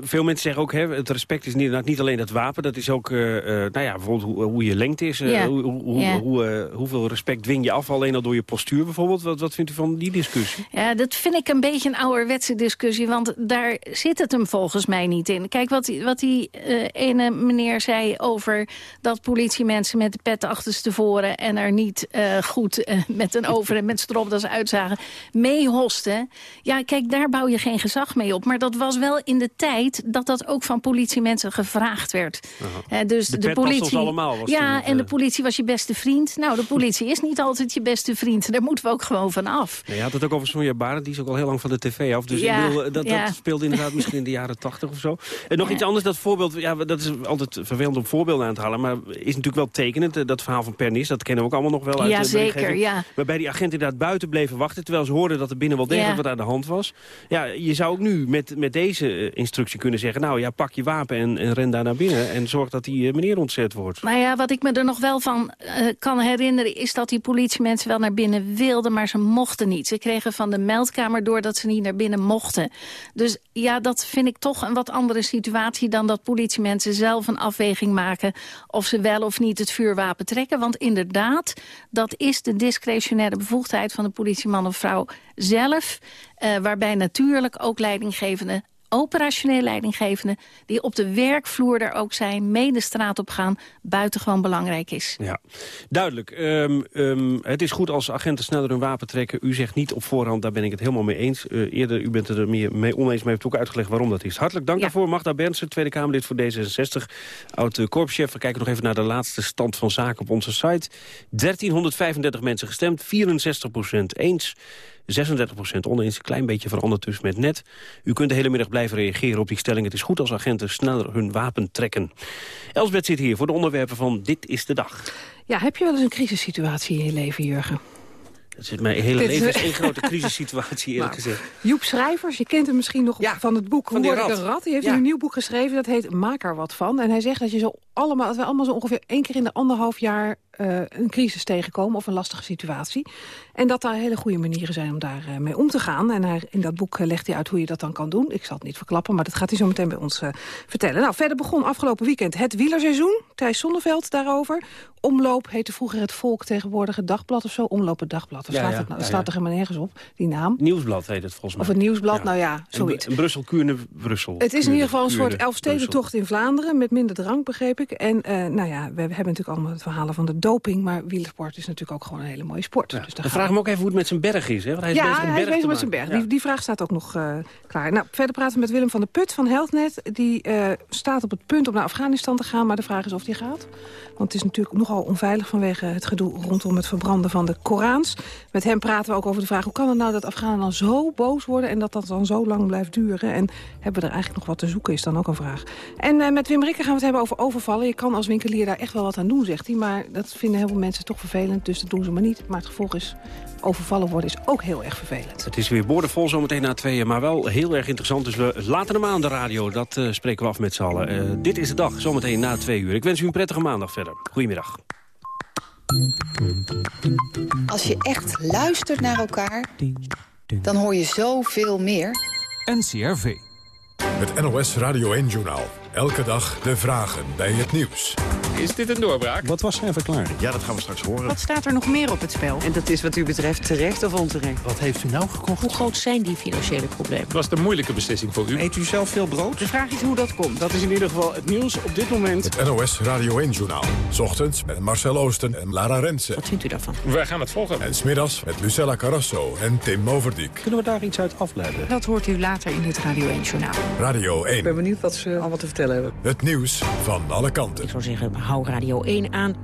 veel mensen zeggen ook, hè, het respect is niet, niet alleen het wapen. Dat is ook, eh, nou ja, bijvoorbeeld hoe, hoe je lengte is. hoe, hoe, hoe, hoeveel respect dwing je af, alleen al door je postuur bijvoorbeeld. Wat, wat vindt u van die discussie? Ja, dat vind ik een beetje een ouderwetse discussie, want daar zit het hem volgens mij niet in. Kijk, wat die, wat die ene meneer zei over dat politiemensen met de pet achterstevoren... en er niet eh, goed eh, met een over en met stropdas uitzagen, meehosten. Ja, kijk, daar bouw je geen gezag mee op. Maar dat was wel in de tijd dat dat ook van politiemensen gevraagd werd. Eh, dus De politie. allemaal, was ja, en de politie was je beste vriend. Nou, de politie is niet altijd je beste vriend. Daar moeten we ook gewoon van af. Nee, je had het ook over Sonja Barend, die is ook al heel lang van de tv af. Dus Ja, ik bedoel, dat, ja. dat speelde inderdaad misschien in de jaren tachtig of zo. En nog iets anders, dat voorbeeld, ja, dat is altijd vervelend om voorbeelden aan te halen. Maar is natuurlijk wel tekenend, dat verhaal van Pernis. Dat kennen we ook allemaal nog wel uit Ja, de zeker, ja. Waarbij die agenten inderdaad buiten bleven wachten... terwijl ze hoorden dat er binnen wel degelijk Ja. wat aan de hand was. Ja, je zou ook nu met, met deze eh, instructie kunnen zeggen... nou ja, pak je wapen en, en ren daar naar binnen... en zorg dat die eh, meneer ontzet wordt. Nou ja, wat ik me er nog wel van eh, kan herinneren... is dat die politiemensen wel naar binnen wilden, maar ze mochten niet. Ze kregen van de meldkamer door dat ze niet naar binnen mochten. Dus ja, dat vind ik toch een wat andere situatie... dan dat politiemensen zelf een afweging maken... of ze wel of niet het vuurwapen trekken. Want inderdaad, dat is de discretionaire bevoegdheid... van de politieman of vrouw zelf... eh, waarbij natuurlijk ook leidinggevende operationeel leidinggevende... die op de werkvloer er ook zijn, mee de straat op gaan... buitengewoon belangrijk is. Ja, duidelijk. Ehm, ehm, het is goed als agenten sneller hun wapen trekken. U zegt niet op voorhand, daar ben ik het helemaal mee eens. Eh, eerder, u bent het er meer mee oneens, maar heeft ook uitgelegd waarom dat is. Hartelijk dank daarvoor. Magda Bernsen, Tweede Kamerlid voor D66. Oud-korpschef. We kijken nog even naar de laatste stand van zaken op onze site. 1335 mensen gestemd, 64% eens. 36% oneens, een klein beetje veranderd dus met net. U kunt de hele middag blijven reageren op die stelling. Het is goed als agenten sneller hun wapen trekken. Elsbeth zit hier voor de onderwerpen van Dit is de Dag. Ja, heb je wel eens een crisissituatie in je leven, Jurgen? Het zit mijn hele Dit- leven is één grote crisissituatie, eerlijk Nou, gezegd. Joep Schrijvers, je kent hem misschien nog van het boek van Hoe word ik rat. een rat? Die heeft Ja. een nieuw boek geschreven, dat heet Maak er wat van. En hij zegt dat, je zo allemaal, dat we allemaal zo ongeveer één keer in de anderhalf jaar... eh, een crisis tegenkomen of een lastige situatie. En dat daar hele goede manieren zijn om daarmee mee om te gaan. En hij, in dat boek eh, legt hij uit hoe je dat dan kan doen. Ik zal het niet verklappen, maar dat gaat hij zo meteen bij ons eh, vertellen. Nou, verder begon afgelopen weekend het wielerseizoen. Thijs Zonneveld daarover. Omloop heette vroeger het Volk tegenwoordig het Dagblad of zo. Omloop het Dagblad. Dat Ja, slaat, ja, het, nou- ja, staat er helemaal nergens op, die naam. Nieuwsblad heet het volgens mij. Of het Nieuwsblad, nou ja, zoiets. en Brussel, Kuurne, Brussel. Het is in ieder geval een soort Elfstedentocht in Vlaanderen... met minder drank, begreep ik. En uh, nou ja, we hebben natuurlijk allemaal het verhalen van de doping... maar wielersport is natuurlijk ook gewoon een hele mooie sport. Ja. Dus dan vraag me ook even hoe het met zijn berg is. Hè? Want hij is ja, bezig, hij is bezig met zijn berg. Die, die, vraag staat ook nog uh, klaar. Nou, verder praten we met Willem van der Put van HealthNet. Die uh, staat op het punt om naar Afghanistan te gaan... maar de vraag is of die gaat. Want het is natuurlijk nogal onveilig vanwege het gedoe... rondom het verbranden van de Korans. Met hem praten we ook over de vraag... hoe kan het nou dat Afghanen dan zo boos worden... en dat dat dan zo lang blijft duren? En hebben we er eigenlijk nog wat te zoeken, is dan ook een vraag. En uh, met Wim Rikker gaan we het hebben over overvallen. Je kan als winkelier daar echt wel wat aan doen, zegt hij. Maar dat vinden heel veel mensen toch vervelend, dus dat doen ze maar niet. Maar het gevolg is, overvallen worden is ook heel erg vervelend. Het is weer boordevol zometeen na tweeën, maar wel heel erg interessant. Dus we laten hem aan de radio, dat uh, spreken we af met z'n allen. Uh, dit is de dag, zometeen na twee uur. Ik wens u een prettige maandag verder. Goedemiddag. Als je echt luistert naar elkaar, dan hoor je zoveel meer. NCRV. Het NOS Radio 1-journaal. Elke dag de vragen bij het nieuws. Is dit een doorbraak? Wat was zijn verklaring? Ja, dat gaan we straks horen. Wat staat er nog meer op het spel? En dat is wat u betreft terecht of onterecht. Wat heeft u nou gekocht? Hoe groot zijn die financiële problemen? Het was de moeilijke beslissing voor u. Eet u zelf veel brood? De vraag is hoe dat komt. Dat is in ieder geval het nieuws op dit moment. Het NOS Radio 1-journaal. Ochtends met Marcel Oosten en Lara Rensen. Wat vindt u daarvan? Wij gaan het volgen. En smiddags met Lucella Carrasso en Tim Overdijk. Kunnen we daar iets uit afleiden? Dat hoort u later in het Radio 1-journaal. Radio 1. Ik ben benieuwd wat ze allemaal te vertellen hebben. Het nieuws van alle kanten. Ik zou zeggen, hou Radio 1 aan